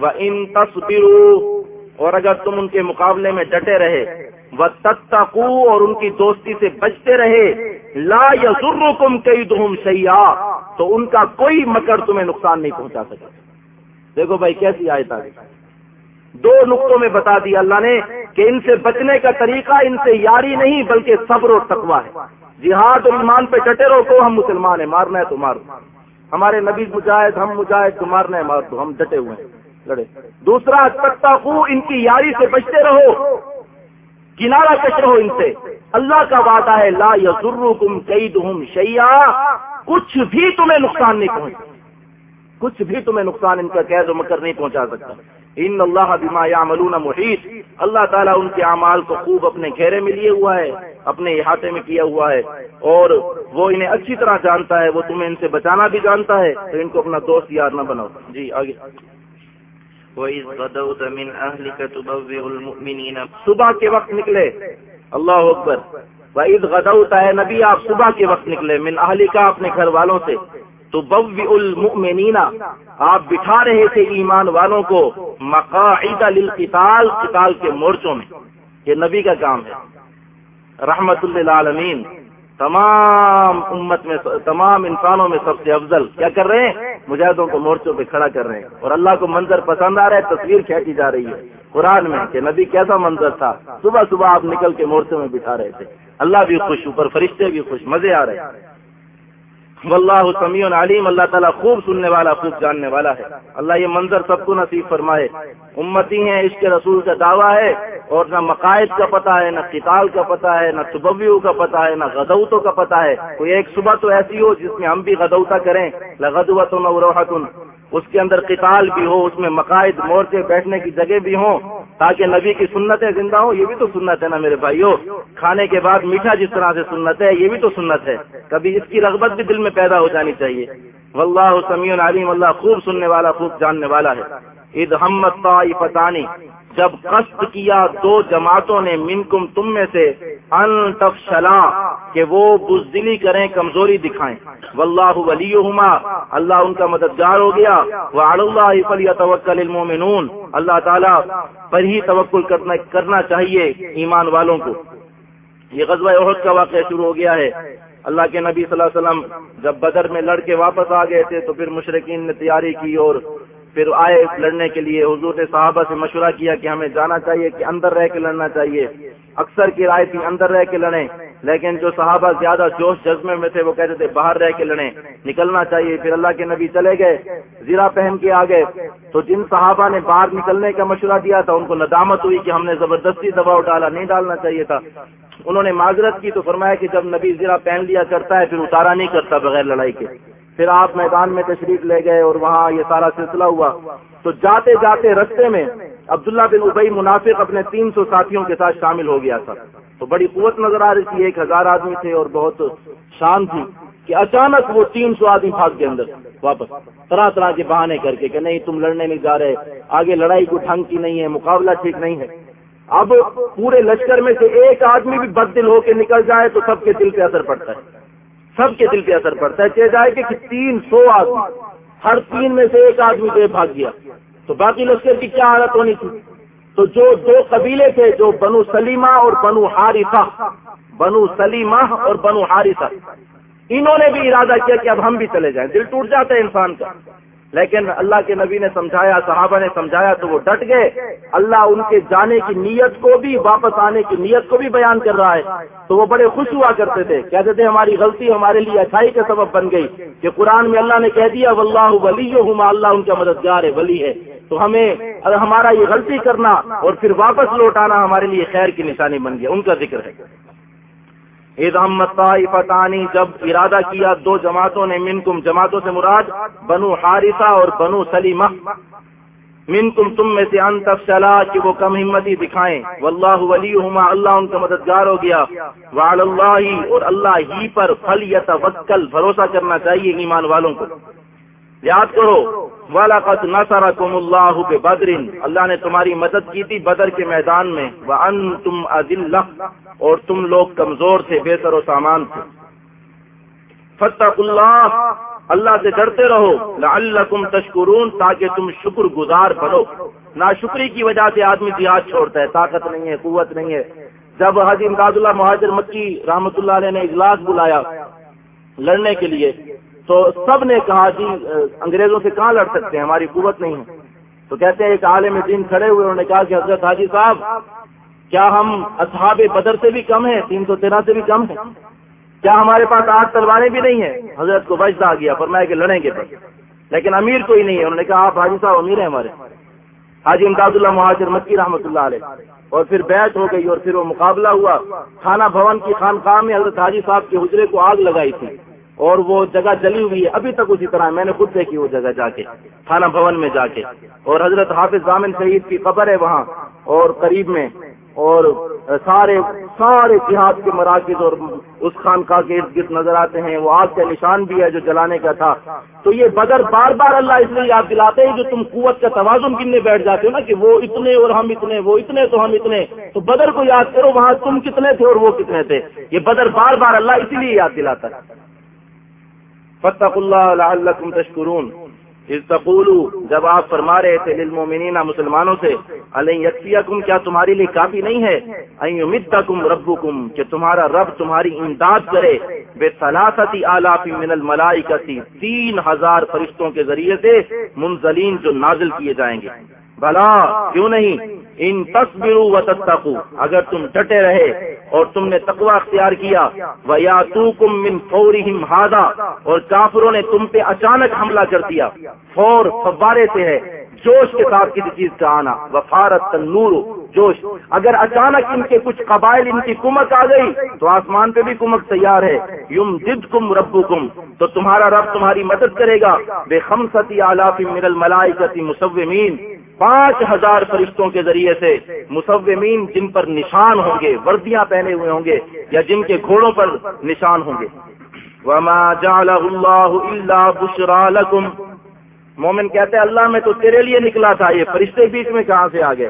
وہ ان تصویروں اور اگر تم ان کے مقابلے میں ڈٹے رہے وہ تتقو اور ان کی دوستی سے بچتے رہے۔ لا یا کم کئی سیاح تو ان کا کوئی مکر تمہیں نقصان نہیں پہنچا سکے۔ دیکھو بھائی، کیسی آئے تاریخ دو نقطوں میں بتا دیا اللہ نے کہ ان سے بچنے کا طریقہ ان سے یاری نہیں، بلکہ صبر و تقوا ہے۔ جہاد اور ایمان پہ ڈٹے رہو کو ہم مسلمان ہیں، مارنا ہے تو مارو۔ ہمارے نبی مجاہد، ہم مجاہد تو مارنا ہے مار دو، ہم ڈٹے ہوئے ہیں۔ لڑے۔ دوسرا تختہ ان کی یاری سے بچتے رہو۔ کنارا کش رہو ان سے۔ اللہ کا وعدہ ہے، لا یزر کم کئی دہم شیا کچھ بھی تمہیں نقصان نہیں پہنچ کچھ بھی تمہیں نقصان ان کا قید و مکر نہیں پہنچا سکتا۔ ان اللہ بما یعملون محیط۔ اللہ تعالیٰ ان کے اعمال کو خوب اپنے گھیرے میں لیے ہوا ہے، اپنے احاطے میں کیا ہوا ہے۔ اور وہ انہیں اچھی طرح جانتا ہے، وہ تمہیں ان سے بچانا بھی جانتا ہے۔ تو ان کو اپنا دوست یار نہ بناؤ۔ جی آگے۔ أَهْلِكَ الْمُؤْمِنِينَ صبح کے وقت نکلے۔ اللہ اکبر۔ وَإِذْ غَدَوْتَ ہے نبی، آپ صبح کے وقت نکلے۔ من اہلکا اپنے گھر والوں سے۔ تو بوی المؤمنین آپ بٹھا رہے تھے ایمان والوں کو مقاعد للقتال، قتال کے مورچوں میں، یہ نبی کا کام ہے۔ رحمت للعالمین۔ تمام امت میں، تمام انسانوں میں سب سے افضل۔ کیا کر رہے ہیں؟ مجاہدوں کو مورچوں پہ کھڑا کر رہے ہیں۔ اور اللہ کو منظر پسند آ رہا ہے، تصویر کھینچی جا رہی ہے۔ قرآن میں کہ نبی کیسا منظر تھا؟ صبح صبح آپ نکل کے مورچوں میں بٹھا رہے تھے۔ اللہ بھی خوش، اوپر فرشتے بھی خوش، مزے آ رہے۔ ہیں واللہ سمیع علیم، اللہ تعالیٰ خوب سننے والا، خوب جاننے والا ہے۔ اللہ یہ منظر سب کو نصیب فرمائے۔ امتی ہیں اس کے رسول کا دعویٰ ہے، اور نہ مقاعد کا پتہ ہے، نہ قتال کا پتہ ہے، نہ صبویوں کا پتہ ہے، نہ غدوتوں کا پتہ ہے۔ کوئی ایک صبح تو ایسی ہو جس میں ہم بھی غدوتا کریں۔ لغدوت و اس کے اندر قتال بھی ہو، اس میں مقاعد، مورچے بیٹھنے کی جگہ بھی ہوں، تاکہ نبی کی سنتیں زندہ ہوں، یہ بھی تو سنت ہے نا میرے بھائیو۔ کھانے کے بعد میٹھا جس طرح سے سنت ہے، یہ بھی تو سنت ہے۔ کبھی اس کی رغبت بھی دل میں پیدا ہو جانی چاہیے۔ واللہ سمیع علیم، اللہ خوب سننے والا، خوب جاننے والا ہے۔ عید ہمت طائفتانی جب قصد کیا دو جماعتوں نے منکم تم میں سے، ان تفشلا، کہ وہ بزدلی کریں، کمزوری دکھائیں۔ واللہ ولیہما، اللہ ان کا مددگار ہو گیا۔ وعلى اللہ فلیتوکل المؤمنون اللہ تعالی پر ہی توکل کرنا کرنا چاہیے ایمان والوں کو۔ یہ غزوہ احد کا واقعہ شروع ہو گیا ہے۔ اللہ کے نبی صلی اللہ علیہ وسلم جب بدر میں لڑ کے واپس آ گئے تھے تو پھر مشرقین نے تیاری کی اور پھر آئے لڑنے کے لیے حضور نے صحابہ سے مشورہ کیا کہ ہمیں جانا چاہیے، کہ اندر رہ کے لڑنا چاہیے۔ اکثر کی رائے تھی اندر رہ کے لڑیں، لیکن جو صحابہ زیادہ جوش جذبے میں تھے، وہ کہتے تھے باہر رہ کے لڑیں، نکلنا چاہیے۔ پھر اللہ کے نبی چلے گئے، زیرہ پہن کے آ گئے۔ تو جن صحابہ نے باہر نکلنے کا مشورہ دیا تھا، ان کو ندامت ہوئی کہ ہم نے زبردستی دباؤ ڈالا نہیں ڈالنا چاہیے تھا۔ انہوں نے معذرت کی تو فرمایا کہ جب نبی زیرہ پہن لیا کرتا ہے، پھر اتارا نہیں کرتا بغیر لڑائی کے۔ پھر آپ میدان میں تشریف لے گئے اور وہاں یہ سارا سلسلہ ہوا۔ تو جاتے جاتے رستے میں عبداللہ بن ابئی منافق اپنے تین سو ساتھیوں کے ساتھ شامل ہو گیا تھا۔ تو بڑی قوت نظر آ رہی تھی، ایک ہزار آدمی تھے اور بہت شان تھی کہ اچانک وہ تین سو آدمی بھاگ گئے اندر، واپس۔ طرح طرح کے بہانے کر کے کہ نہیں، تم لڑنے نہیں جا رہے، آگے لڑائی کو ڈھنگ کی نہیں ہے، مقابلہ ٹھیک نہیں ہے۔ اب پورے لشکر میں سے ایک آدمی بھی بد دل ہو کے نکل جائے تو سب کے دل پہ اثر پڑتا ہے۔ سب کے دل پہ اثر پڑتا ہے چاہے جائے کہ تین سو آدمی، ہر تین میں سے ایک آدمی تو بھاگ گیا۔ تو باقی لشکر کی کیا حالت ہونی تھی؟ تو جو دو قبیلے تھے، جو بنو سلیمہ اور بنو حارثہ، بنو سلیمہ اور بنو حارثہ، انہوں نے بھی ارادہ کیا کہ اب ہم بھی چلے جائیں۔ دل ٹوٹ جاتا ہے انسان کا۔ لیکن اللہ کے نبی نے سمجھایا، صحابہ نے سمجھایا تو وہ ڈٹ گئے۔ اللہ ان کے جانے کی نیت کو بھی، واپس آنے کی نیت کو بھی بیان کر رہا ہے۔ تو وہ بڑے خوش ہوا کرتے تھے۔ کہتے تھے، ہماری غلطی ہمارے لیے اچھائی کا سبب بن گئی کہ قرآن میں اللہ نے کہہ دیا، واللہ ولی ہما اللہ ان کا مددگار ہے، ولی ہے۔ تو ہمیں ہمارا یہ غلطی کرنا اور پھر واپس لوٹانا ہمارے لیے خیر کی نشانی بن گیا۔ ان کا ذکر ہے۔ فتانی جب ارادہ کیا دو جماعتوں نے، منکم جماعتوں سے مراد بنو حارثہ اور بنو سلیمہ۔ من تم تم میں سے ان تفصلا کہ وہ کم ہمتی دکھائیں۔ واللہ ولی اللہ ان کا مددگار ہو گیا۔ وعلی اللہ، اور اللہ ہی پر فل یتوکل بھروسہ کرنا چاہیے ایمان والوں کو۔ یاد کرو والا قد نصرکم اللہ بدر اللہ نے تمہاری مدد کی تھی بدر کے میدان میں۔ وانتم اذلہ اور تم لوگ کمزور تھے بے سر و سامان تھے۔ فتح اللہ اللہ سے ڈرتے رہو۔ لعلکم تشکرون تاکہ تم شکر گزار بنو۔ نہ شکری کی وجہ سے آدمی جہاد چھوڑتا ہے۔ طاقت نہیں ہے، قوت نہیں ہے۔ جب حاجی امداد اللہ مہاجر مکی رحمت اللہ علیہ نے اجلاس بلایا لڑنے کے لیے تو سب نے کہا جی انگریزوں سے کہاں لڑ سکتے ہیں؟ ہماری قوت نہیں ہے۔ تو کہتے ہیں ایک عالم دین کھڑے ہوئے، انہوں نے کہا کہ حضرت حاجی صاحب، کیا ہم اصحاب بدر سے بھی کم ہیں؟ تین سو تیرہ سے بھی کم ہیں۔ کیا ہمارے پاس آٹھ تلواریں بھی نہیں ہیں؟ حضرت کو بچتا آ گیا، فرمایا کہ لڑیں گے لیکن امیر کوئی نہیں ہے۔ انہوں نے کہا، آپ حاجی صاحب امیر ہیں ہمارے۔ حاجی امداد اللہ مہاجر مکی رحمۃ اللہ علیہ۔ اور پھر بیٹھ ہو گئی اور پھر وہ مقابلہ ہوا۔ تھانہ بھون کی خانقاہ میں حضرت حاجی صاحب کے حجرے کو آگ لگائی تھی۔ اور وہ جگہ جلی ہوئی ہے، ابھی تک اسی طرح میں نے خود دیکھی وہ جگہ جا کے، تھانہ بھون میں جا کے۔ اور حضرت حافظ ضامن شہید کی قبر ہے وہاں۔ اور قریب میں، اور سارے سارے جہاد کے مراکز اور اس خانقاہ کے ارد گرد نظر آتے ہیں۔ وہ آگ کا نشان بھی ہے جو جلانے کا تھا۔ تو یہ بدر بار بار اللہ اس لیے یاد دلاتے ہیں جو تم قوت کا توازن کننے بیٹھ جاتے ہو نا کہ وہ اتنے اور ہم اتنے، وہ اتنے تو ہم اتنے۔ تو بدر کو یاد کرو، وہاں تم کتنے تھے اور وہ کتنے تھے۔ یہ بدر بار بار اللہ اسی لیے یاد دلاتا ہے۔ فتح اللہ تشکرون. تقولو جب آپ فرما رہے تھے للمومنین مسلمانوں سے یکسیکم کیا تمہارے لیے کافی نہیں ہے؟ یمدکم ربکم، کہ تمہارا رب تمہاری امداد کرے. بے ثلاثتی آلاف من الملائکتی، تین ہزار فرشتوں کے ذریعے سے منزلین جو نازل کیے جائیں گے. بلا، کیوں نہیں؟ ان تصبرو و تتقو اگر تم ڈٹے رہے اور تم نے تقوی اختیار کیا وہ یا تو کم من فورہم ہادا اور کافروں نے تم پہ اچانک حملہ کر دیا۔ فور فوارے سے ہے، جوش کے ساتھ کسی چیز کا آنا۔ وفارت تنور جوش۔ اگر اچانک ان کے کچھ قبائل، ان کی کمک آ گئی، تو آسمان پہ بھی کمک تیار ہے۔ یم جد کم ربو کم تو تمہارا رب تمہاری مدد کرے گا۔ بے خمستی آلاف من الملائکتی مصومین پانچ ہزار فرشتوں کے ذریعے سے مصومین جن پر نشان ہوں گے، وردیاں پہنے ہوئے ہوں گے، یا جن کے گھوڑوں پر نشان ہوں گے۔ وما اللہ بشرا لکم مومن کہتے ہیں اللہ میں تو تیرے لیے نکلا تھا، یہ فرشتے بیچ میں کہاں سے آ گئے؟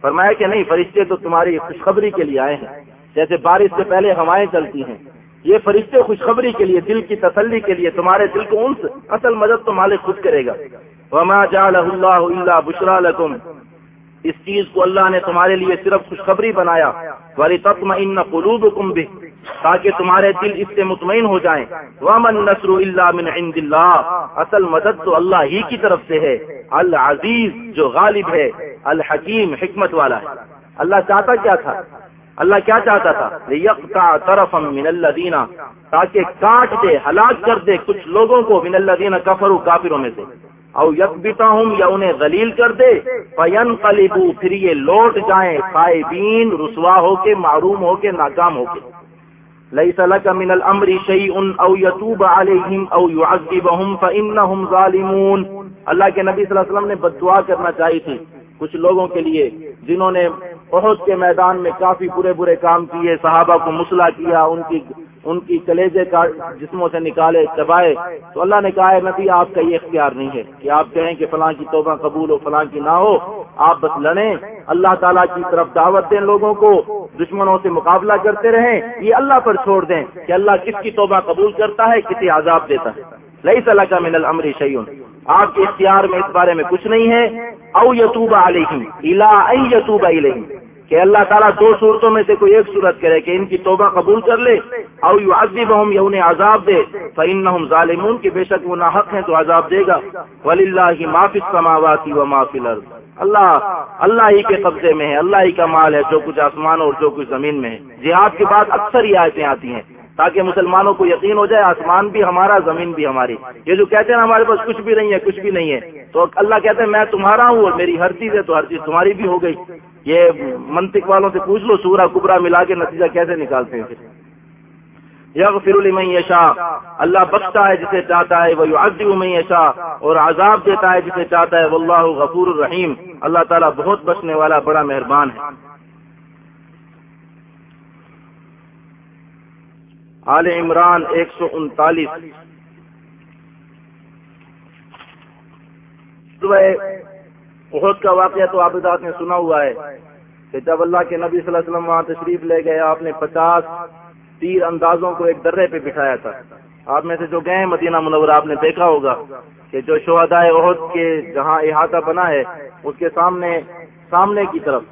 فرمایا کہ نہیں، فرشتے تو تمہاری خوشخبری کے لیے آئے ہیں۔ جیسے بارش سے پہلے ہوائیں چلتی ہیں۔ یہ فرشتے خوشخبری کے لیے، دل کی تسلی کے لیے تمہارے دل کو انس، اصل مدد تو مالک خود کرے گا۔ وما جعلہ اللہ اللہ بشرا لکم اس چیز کو اللہ نے تمہارے لیے صرف خوشخبری بنایا۔ والی تتم ان قلوب بھی تاکہ تمہارے دل اس سے مطمئن ہو جائیں۔ ومن نصر اللہ من عند اللہ اصل مدد تو اللہ ہی کی طرف سے ہے۔ العزیز جو غالب ہے، الحکیم، حکمت والا ہے۔ اللہ چاہتا کیا تھا؟ اللہ کیا چاہتا تھا؟ طرف من اللہ دینا تاکہ کاٹ دے، ہلاک کر دے کچھ لوگوں کو، من اللہ دینا کافروں میں سے۔ او یکبتا ہوں یا انہیں غلیل کر دے پین قلبو پھر یہ لوٹ جائیں خائبین رسوا ہو کے، معروم ہو کے، ناکام ہو کے۔ لیس لک من الامر شیئن او یتوب علیہم او یعذبہم فانہم ظالمون۔ اللہ کے نبی صلی اللہ علیہ وسلم نے بدعا کرنا چاہی تھی کچھ لوگوں کے لیے، جنہوں نے بہت کے میدان میں کافی برے برے کام کیے، صحابہ کو مسئلہ کیا، ان کی ان کی کلیجے کا جسموں سے نکالے، چبائے۔ تو اللہ نے کہا ہے نبی آپ کا یہ اختیار نہیں ہے کہ آپ کہیں کہ فلاں کی توبہ قبول ہو، فلاں کی نہ ہو۔ آپ بس لڑیں۔ اللہ تعالیٰ کی طرف دعوت دیں لوگوں کو، دشمنوں سے مقابلہ کرتے رہیں۔ یہ اللہ پر چھوڑ دیں کہ اللہ کس کی توبہ قبول کرتا ہے، کسی عذاب دیتا ہے۔ لئی صلاح کا من العمر شعیون آپ کے اختیار میں اس بارے میں کچھ نہیں ہے۔ او یتوبہ علیہ الا یتوبہ علیہ کہ اللہ تعالیٰ دو صورتوں میں سے کوئی ایک صورت کرے کہ ان کی توبہ قبول کر لے، او یو عزیب ہوں یا انہیں عذاب دے فن ظالمون کی بے شک وہ ناحق ہیں تو عذاب دے گا۔ ولی اللہ معافی سماواتی و معافی لرد اللہ اللہ ہی کے قبضے میں ہے، اللہ ہی کا مال ہے، جو کچھ آسمان اور جو کچھ زمین میں ہے۔ جہاد کے بعد اکثر ہی آیتیں آتی ہیں، تاکہ مسلمانوں کو یقین ہو جائے، آسمان بھی ہمارا، زمین بھی ہماری۔ یہ جو کہتے ہیں ہمارے پاس کچھ بھی نہیں ہے، کچھ بھی نہیں ہے۔ تو اللہ کہتے ہیں، میں تمہارا ہوں اور میری ہر چیز ہے، تو ہر چیز تمہاری بھی ہو گئی۔ یہ منطق والوں سے پوچھ لو، سورہ کبرا ملا کے نتیجہ کیسے نکالتے ہیں؟ یغفر لمن یشا اللہ بخشتا ہے جسے چاہتا ہے وہ یعذب من یشا اور عذاب دیتا ہے جسے چاہتا ہے، واللہ غفور الرحیم۔ اللہ تعالیٰ بہت بچنے والا، بڑا مہربان ہے۔ آل عمران ایک سو انتالیس۔ احد کا واقعہ تو آپ نے سنا ہوا ہے کہ جب اللہ کے نبی صلی اللہ علیہ وسلم وہاں تشریف لے گئے، آپ نے پچاس تیر اندازوں کو ایک درے پہ بٹھایا تھا۔ آپ میں سے جو گئے مدینہ منورہ، آپ نے دیکھا ہوگا کہ جو شہدائے عہد کے جہاں احاطہ بنا ہے، اس کے سامنے سامنے کی طرف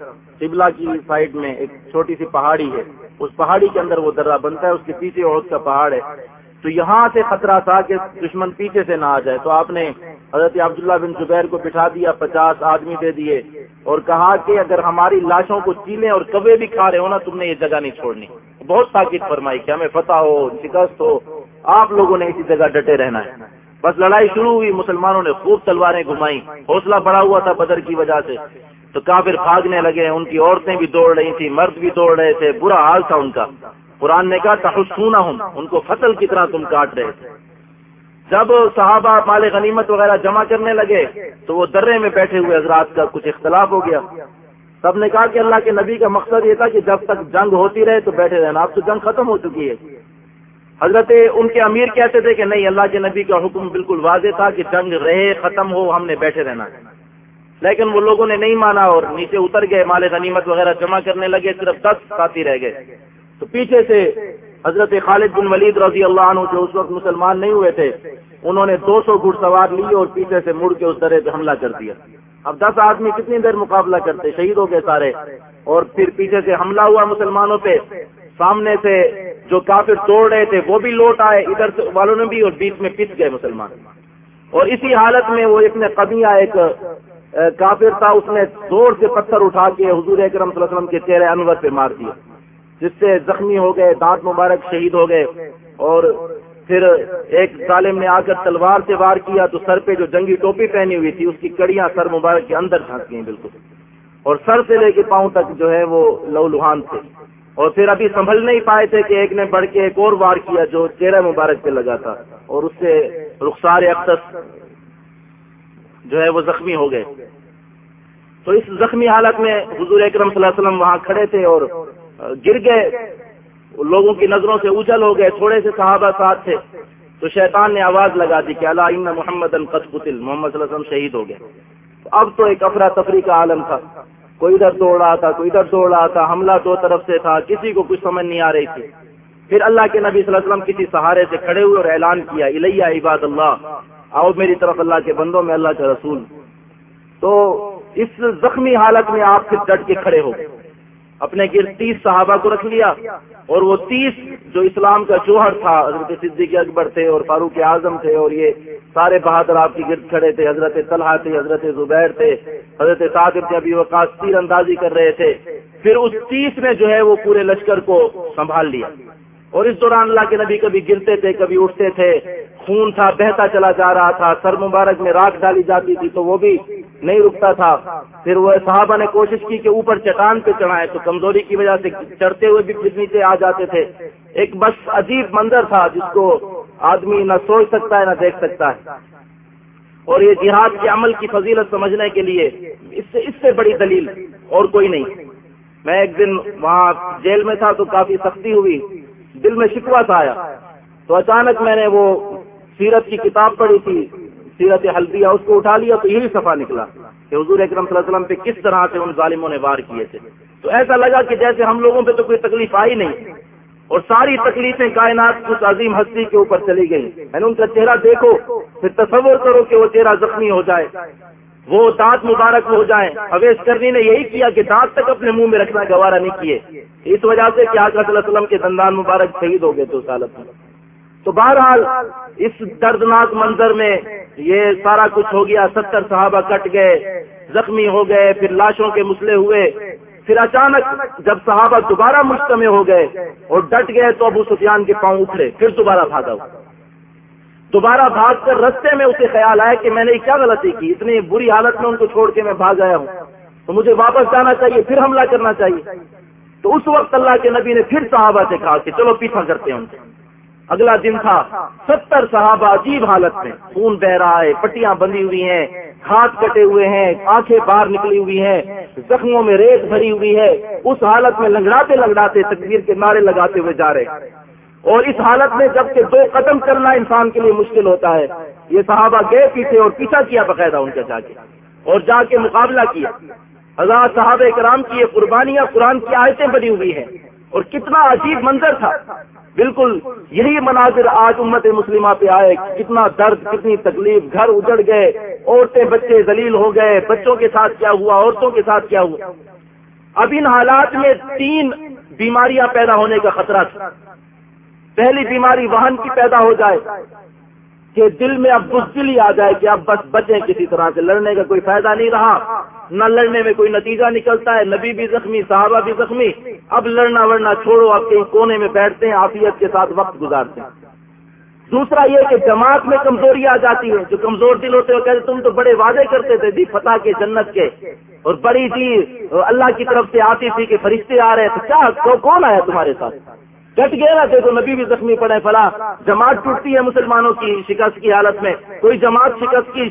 شبلا کی سائڈ میں ایک چھوٹی سی پہاڑی ہے۔ اس پہاڑی کے اندر وہ درہ بنتا ہے، اس کے پیچھے عہد کا پہاڑ ہے۔ تو یہاں سے خطرہ تھا کہ دشمن پیچھے سے نہ آ جائے۔ تو آپ نے حضرت عبداللہ بن زبیر کو بٹھا دیا، پچاس آدمی دے دیے اور کہا کہ اگر ہماری لاشوں کو چیلیں اور کبے بھی کھا رہے ہو نا، تم نے یہ جگہ نہیں چھوڑنی۔ بہت تاکید فرمائی کہ ہمیں فتح ہو، شکست ہو، آپ لوگوں نے اسی جگہ ڈٹے رہنا ہے۔ بس لڑائی شروع ہوئی، مسلمانوں نے خوب تلواریں گھمائی حوصلہ بڑا ہوا تھا بدر کی وجہ سے۔ تو کافر بھاگنے لگے، ان کی عورتیں بھی دوڑ رہی تھی مرد بھی دوڑ رہے تھے، برا حال تھا ان کا۔ قرآن نے کہا تحسونا ہوں ان کو فصل کی طرح تم کاٹ رہے تھے۔ جب صحابہ مال غنیمت وغیرہ جمع کرنے لگے تو وہ درے میں بیٹھے ہوئے حضرات کا کچھ اختلاف ہو گیا۔ سب نے کہا کہ اللہ کے نبی کا مقصد یہ تھا کہ جب تک جنگ ہوتی رہے تو بیٹھے رہنا۔ اب تو جنگ ختم ہو چکی ہے۔ حضرت ان کے امیر کہتے تھے کہ نہیں، اللہ کے نبی کا حکم بالکل واضح تھا کہ جنگ رہے، ختم ہو، ہم نے بیٹھے رہنا۔ لیکن وہ لوگوں نے نہیں مانا اور نیچے اتر گئے، مال غنیمت وغیرہ جمع کرنے لگے، صرف دس ساتھی رہ گئے۔ تو پیچھے سے حضرت خالد بن ولید رضی اللہ عنہ جو اس وقت مسلمان نہیں ہوئے تھے، انہوں نے دو سو گھڑ سوار لی اور پیچھے سے مڑ کے اس طرح پہ حملہ کر دیا۔ اب دس آدمی کتنی دیر مقابلہ کرتے، شہید ہو گئے سارے۔ اور پھر پیچھے سے حملہ ہوا مسلمانوں پہ۔ سامنے سے جو کافر توڑ رہے تھے، وہ بھی لوٹ آئے، ادھر والوں نے بھی اور بیچ میں پس گئے مسلمان۔ اور اسی حالت میں وہ اتنے قبیہ ایک کافر تھا، اس نے زور سے پتھر اٹھا کے حضور اکرم صلی اللہ علیہ وسلم کے چہرے انور پہ مار دیا۔ جس سے زخمی ہو گئے، دانت مبارک شہید ہو گئے۔ اور پھر ایک ظالم نے آ کر تلوار سے وار کیا تو سر پہ جو جنگی ٹوپی پہنی ہوئی تھی، اس کی کڑیاں سر مبارک کے اندر پھنس گئی بالکل۔ اور سر سے لے کے پاؤں تک جو ہے وہ لو لوہان تھے۔ اور پھر ابھی سنبھل نہیں پائے تھے کہ ایک نے بڑھ کے ایک اور وار کیا جو چہرہ مبارک پہ لگا تھا۔ اور اس سے رخسار اقتص جو ہے وہ زخمی ہو گئے۔ تو اس زخمی حالت میں حضور اکرم صلی اللہ علیہ وسلم وہاں کھڑے تھے اور گر گئے۔ لوگوں کی نظروں سے اجل ہو گئے، تھوڑے سے صحابہ ساتھ تھے۔ تو شیطان نے آواز لگا دی کہ اللہ محمد قتل، محمد صلی اللہ علیہ وسلم شہید ہو گئے۔ اب تو ایک افراتفری کا عالم تھا۔ کوئی ادھر دوڑ رہا تھا، کوئی ادھر دوڑ رہا تھا، حملہ دو طرف سے تھا، کسی کو کچھ سمجھ نہیں آ رہی تھی۔ پھر اللہ کے نبی صلی اللہ علیہ وسلم کسی سہارے سے کھڑے ہوئے اور اعلان کیا، الیہ عباد اللہ، آؤ میری طرف اللہ کے بندوں میں، اللہ کا رسول۔ تو اس زخمی حالت میں آپ پھر ڈٹ کے کھڑے ہو گئے۔ اپنے گرد تیس صحابہ کو رکھ لیا اور وہ تیس جو اسلام کا جوہر تھا، حضرت صدیق اکبر تھے اور فاروق اعظم تھے اور یہ سارے بہادر آپ کی گرد کھڑے تھے، حضرت طلحہ تھے، حضرت زبیر تھے، حضرت صادر ابھی وقاص تیر اندازی کر رہے تھے۔ پھر اس تیس نے جو ہے وہ پورے لشکر کو سنبھال لیا۔ اور اس دوران اللہ کے نبی کبھی گرتے تھے، کبھی اٹھتے تھے، خون تھا، بہتا چلا جا رہا تھا، سر مبارک میں راکھ ڈالی جاتی تھی تو وہ بھی نہیں رکتا تھا۔ پھر وہ صحابہ نے کوشش کی کہ اوپر چٹان پہ چڑھائے، تو کمزوری کی وجہ سے چڑھتے ہوئے بھی پھر نیچے آ جاتے تھے۔ ایک بس عجیب منظر تھا جس کو آدمی نہ سوچ سکتا ہے، نہ دیکھ سکتا ہے۔ اور یہ جہاد کے عمل کی فضیلت سمجھنے کے لیے اس سے اس سے بڑی دلیل اور کوئی نہیں۔ میں ایک دن وہاں جیل میں تھا تو کافی سختی ہوئی، دل میں شکوا سا آیا۔ تو اچانک میں نے وہ سیرت کی کتاب پڑھی تھی۔ سیرت حلبیہ اس کو اٹھا لیا تو یہی صفحہ نکلا کہ حضور اکرم صلی اللہ علیہ وسلم پہ کس طرح سے ان ظالموں نے وار کیے تھے۔ تو ایسا لگا کہ جیسے ہم لوگوں پہ تو کوئی تکلیف آئی نہیں۔ اور ساری تکلیفیں کائنات اس عظیم ہستی کے اوپر چلی گئی میں نے ان کا چہرہ دیکھو، پھر تصور کرو کہ وہ چہرہ زخمی ہو جائے۔ وہ دانت مبارک ہو جائیں۔ اویس کرنی نے یہی کیا کہ دانت تک اپنے منہ میں رکھنا گوارا نہیں کیے۔ اس وجہ سے کہ آقا صلی اللہ علیہ وسلم کے دندان مبارک شہید ہو گئے تو سالت میں تو بہرحال اس دردناک منظر میں یہ سارا کچھ ہو گیا، ستر صحابہ کٹ گئے، زخمی ہو گئے، پھر لاشوں کے مسلے ہوئے۔ پھر اچانک جب صحابہ دوبارہ مجتمع ہو گئے اور ڈٹ گئے تو ابو سفیان کے پاؤں اکھڑے، پھر دوبارہ بھاگا دوبارہ بھاگ کر رستے میں اسے خیال آیا کہ میں نے کیا غلطی کی، اتنی بری حالت میں ان کو چھوڑ کے میں بھاگ آیا ہوں۔ تو مجھے واپس جانا چاہیے، پھر حملہ کرنا چاہیے۔ تو اس وقت اللہ کے نبی نے پھر صحابہ سے کہا کہ چلو پیچھا کرتے ہیں ان سے۔ اگلا دن تھا۔ ستر صحابہ عجیب حالت میں۔ خون بہ رہا ہے، پٹیاں بندی ہوئی ہیں، ہاتھ کٹے ہوئے ہیں، آنکھیں باہر نکلی ہوئی ہیں، زخموں میں ریت بھری ہوئی ہے۔ اس حالت میں لنگڑاتے لنگڑاتے تکبیر کے نعرے لگاتے ہوئے جا رہے۔ اور اس حالت میں جبکہ دو قدم چلنا انسان کے لیے مشکل ہوتا ہے، یہ صحابہ گئے پیچھے اور پیچھا کیا باقاعدہ ان کا جا کے۔ اور جا کے مقابلہ کیا۔ ہزار صحابہ کرام کی یہ قربانیاں، قرآن کی آیتیں بنی ہوئی ہیں۔ اور کتنا عجیب منظر تھا۔ بالکل یہی مناظر آج امت مسلمہ پہ آئے، کتنا درد، کتنی تکلیف، گھر اجڑ گئے، عورتیں بچے ذلیل ہو گئے، بچوں کے ساتھ کیا ہوا، عورتوں کے ساتھ کیا ہوا؟ اب ان حالات میں تین بیماریاں پیدا ہونے کا خطرہ تھا۔ پہلی بیماری واہن کی پیدا ہو جائے، کہ دل میں اب بزدل ہی آ جائے کہ اب بس بچیں کسی طرح سے، لڑنے کا کوئی فائدہ نہیں رہا۔ نہ لڑنے میں کوئی نتیجہ نکلتا ہے، نبی بھی زخمی، صحابہ بھی زخمی۔ اب لڑنا ورنا چھوڑو اب کہیں کونے میں بیٹھتے ہیں آفیت کے ساتھ وقت گزارتے ہیں۔ دوسرا یہ کہ جماعت میں کمزوری آ جاتی ہے۔ جو کمزور دل ہوتے ہیں کہتے تم تو بڑے وعدے کرتے تھے جی فتح کے جنت کے۔ اور بڑی جی اللہ کی طرف سے آتی تھی کہ فرشتے آ رہے تو کیا، کون آیا تمہارے ساتھ؟ کٹ گئے نا دیکھو نبی بھی زخمی پڑے فلا جماعت ٹوٹتی ہے مسلمانوں کی شکست کی حالت میں، کوئی جماعت شکست کی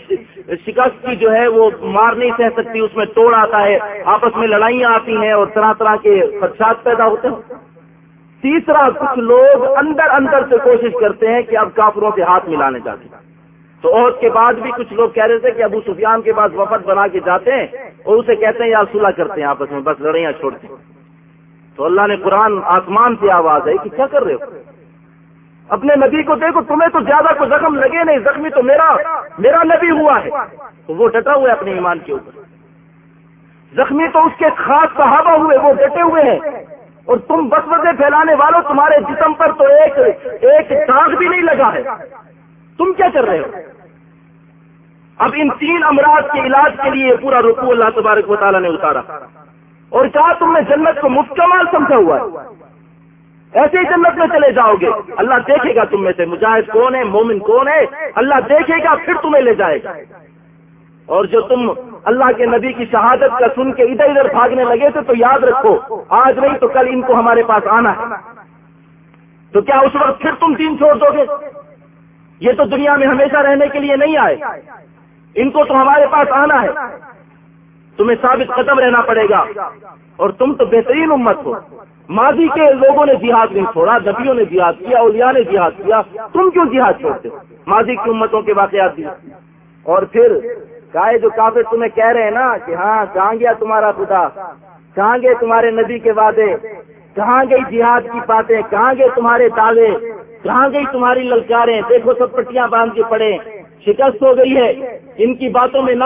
شکست کی جو ہے وہ مار نہیں سہ سکتی، اس میں توڑ آتا ہے، آپس میں لڑائیاں آتی ہیں اور طرح طرح کے خدشات پیدا ہوتے ہیں۔ تیسرا، کچھ لوگ اندر اندر سے کوشش کرتے ہیں کہ اب کافروں سے ہاتھ ملانے جاتے ہیں۔ تو عہد کے بعد بھی کچھ لوگ کہہ رہے تھے کہ ابو سفیان کے پاس وفد بنا کے جاتے ہیں اور اسے کہتے ہیں، یا صلح کرتے ہیں آپس میں، بس لڑیاں چھوڑتے ہیں۔ تو اللہ نے قرآن آسمان سے آواز ہے کہ کیا کر رہے ہو؟ اپنے نبی کو دیکھو، تمہیں تو زیادہ کوئی زخم لگے نہیں، زخمی تو میرا میرا نبی ہوا ہے۔ تو وہ ڈٹا ہوا ہے اپنے ایمان کے اوپر۔ زخمی تو اس کے خاص صحابہ ہوئے، وہ ڈٹے ہوئے ہیں۔ اور تم بس بسے پھیلانے والوں تمہارے جسم پر تو ایک ایک داغ بھی نہیں لگا ہے۔ تم کیا کر رہے ہو؟ اب ان تین امراض کے علاج کے لیے پورا رکو اللہ تبارک و تعالیٰ نے اتارا۔ اور کیا تم نے جنت کو مفت کا مال سمجھا ہوا ہے۔ ایسے ہی جنت میں چلے جاؤ گے۔ اللہ دیکھے گا تم میں سے۔ مجاہد کون ہے؟ مومن کون ہے؟ اللہ دیکھے گا، پھر تمہیں لے جائے گا۔ اور جو تم اللہ کے نبی کی شہادت کا سن کے ادھر ادھر بھاگنے لگے تھے تو یاد رکھو، آج نہیں تو کل ان کو ہمارے پاس آنا ہے۔ تو کیا اس وقت پھر تم دین چھوڑ دو گے؟ یہ تو دنیا میں ہمیشہ رہنے کے لیے نہیں آئے۔ ان کو تو ہمارے پاس آنا ہے۔ تمہیں ثابت قدم رہنا پڑے گا۔ اور تم تو بہترین امت ہو۔ ماضی کے لوگوں نے جہاد نہیں چھوڑا، نبیوں نے جہاد کیا، اولیاء نے جہاد کیا۔ تم کیوں جہاد چھوڑتے ہو؟ ماضی کی امتوں کے واقعات دیا اور پھر گائے جو کافر تمہیں کہہ رہے ہیں نا کہ ہاں کہاں گیا تمہارا خدا کہاں گئے تمہارے نبی کے وعدے کہاں گئی جہاد کی باتیں کہاں گئے تمہارے دعوے کہاں گئی تمہاری للکاریں۔ دیکھو سب پٹیاں باندھ کے پڑے۔ شکست ہو گئی ہے۔ ان کی باتوں میں نہ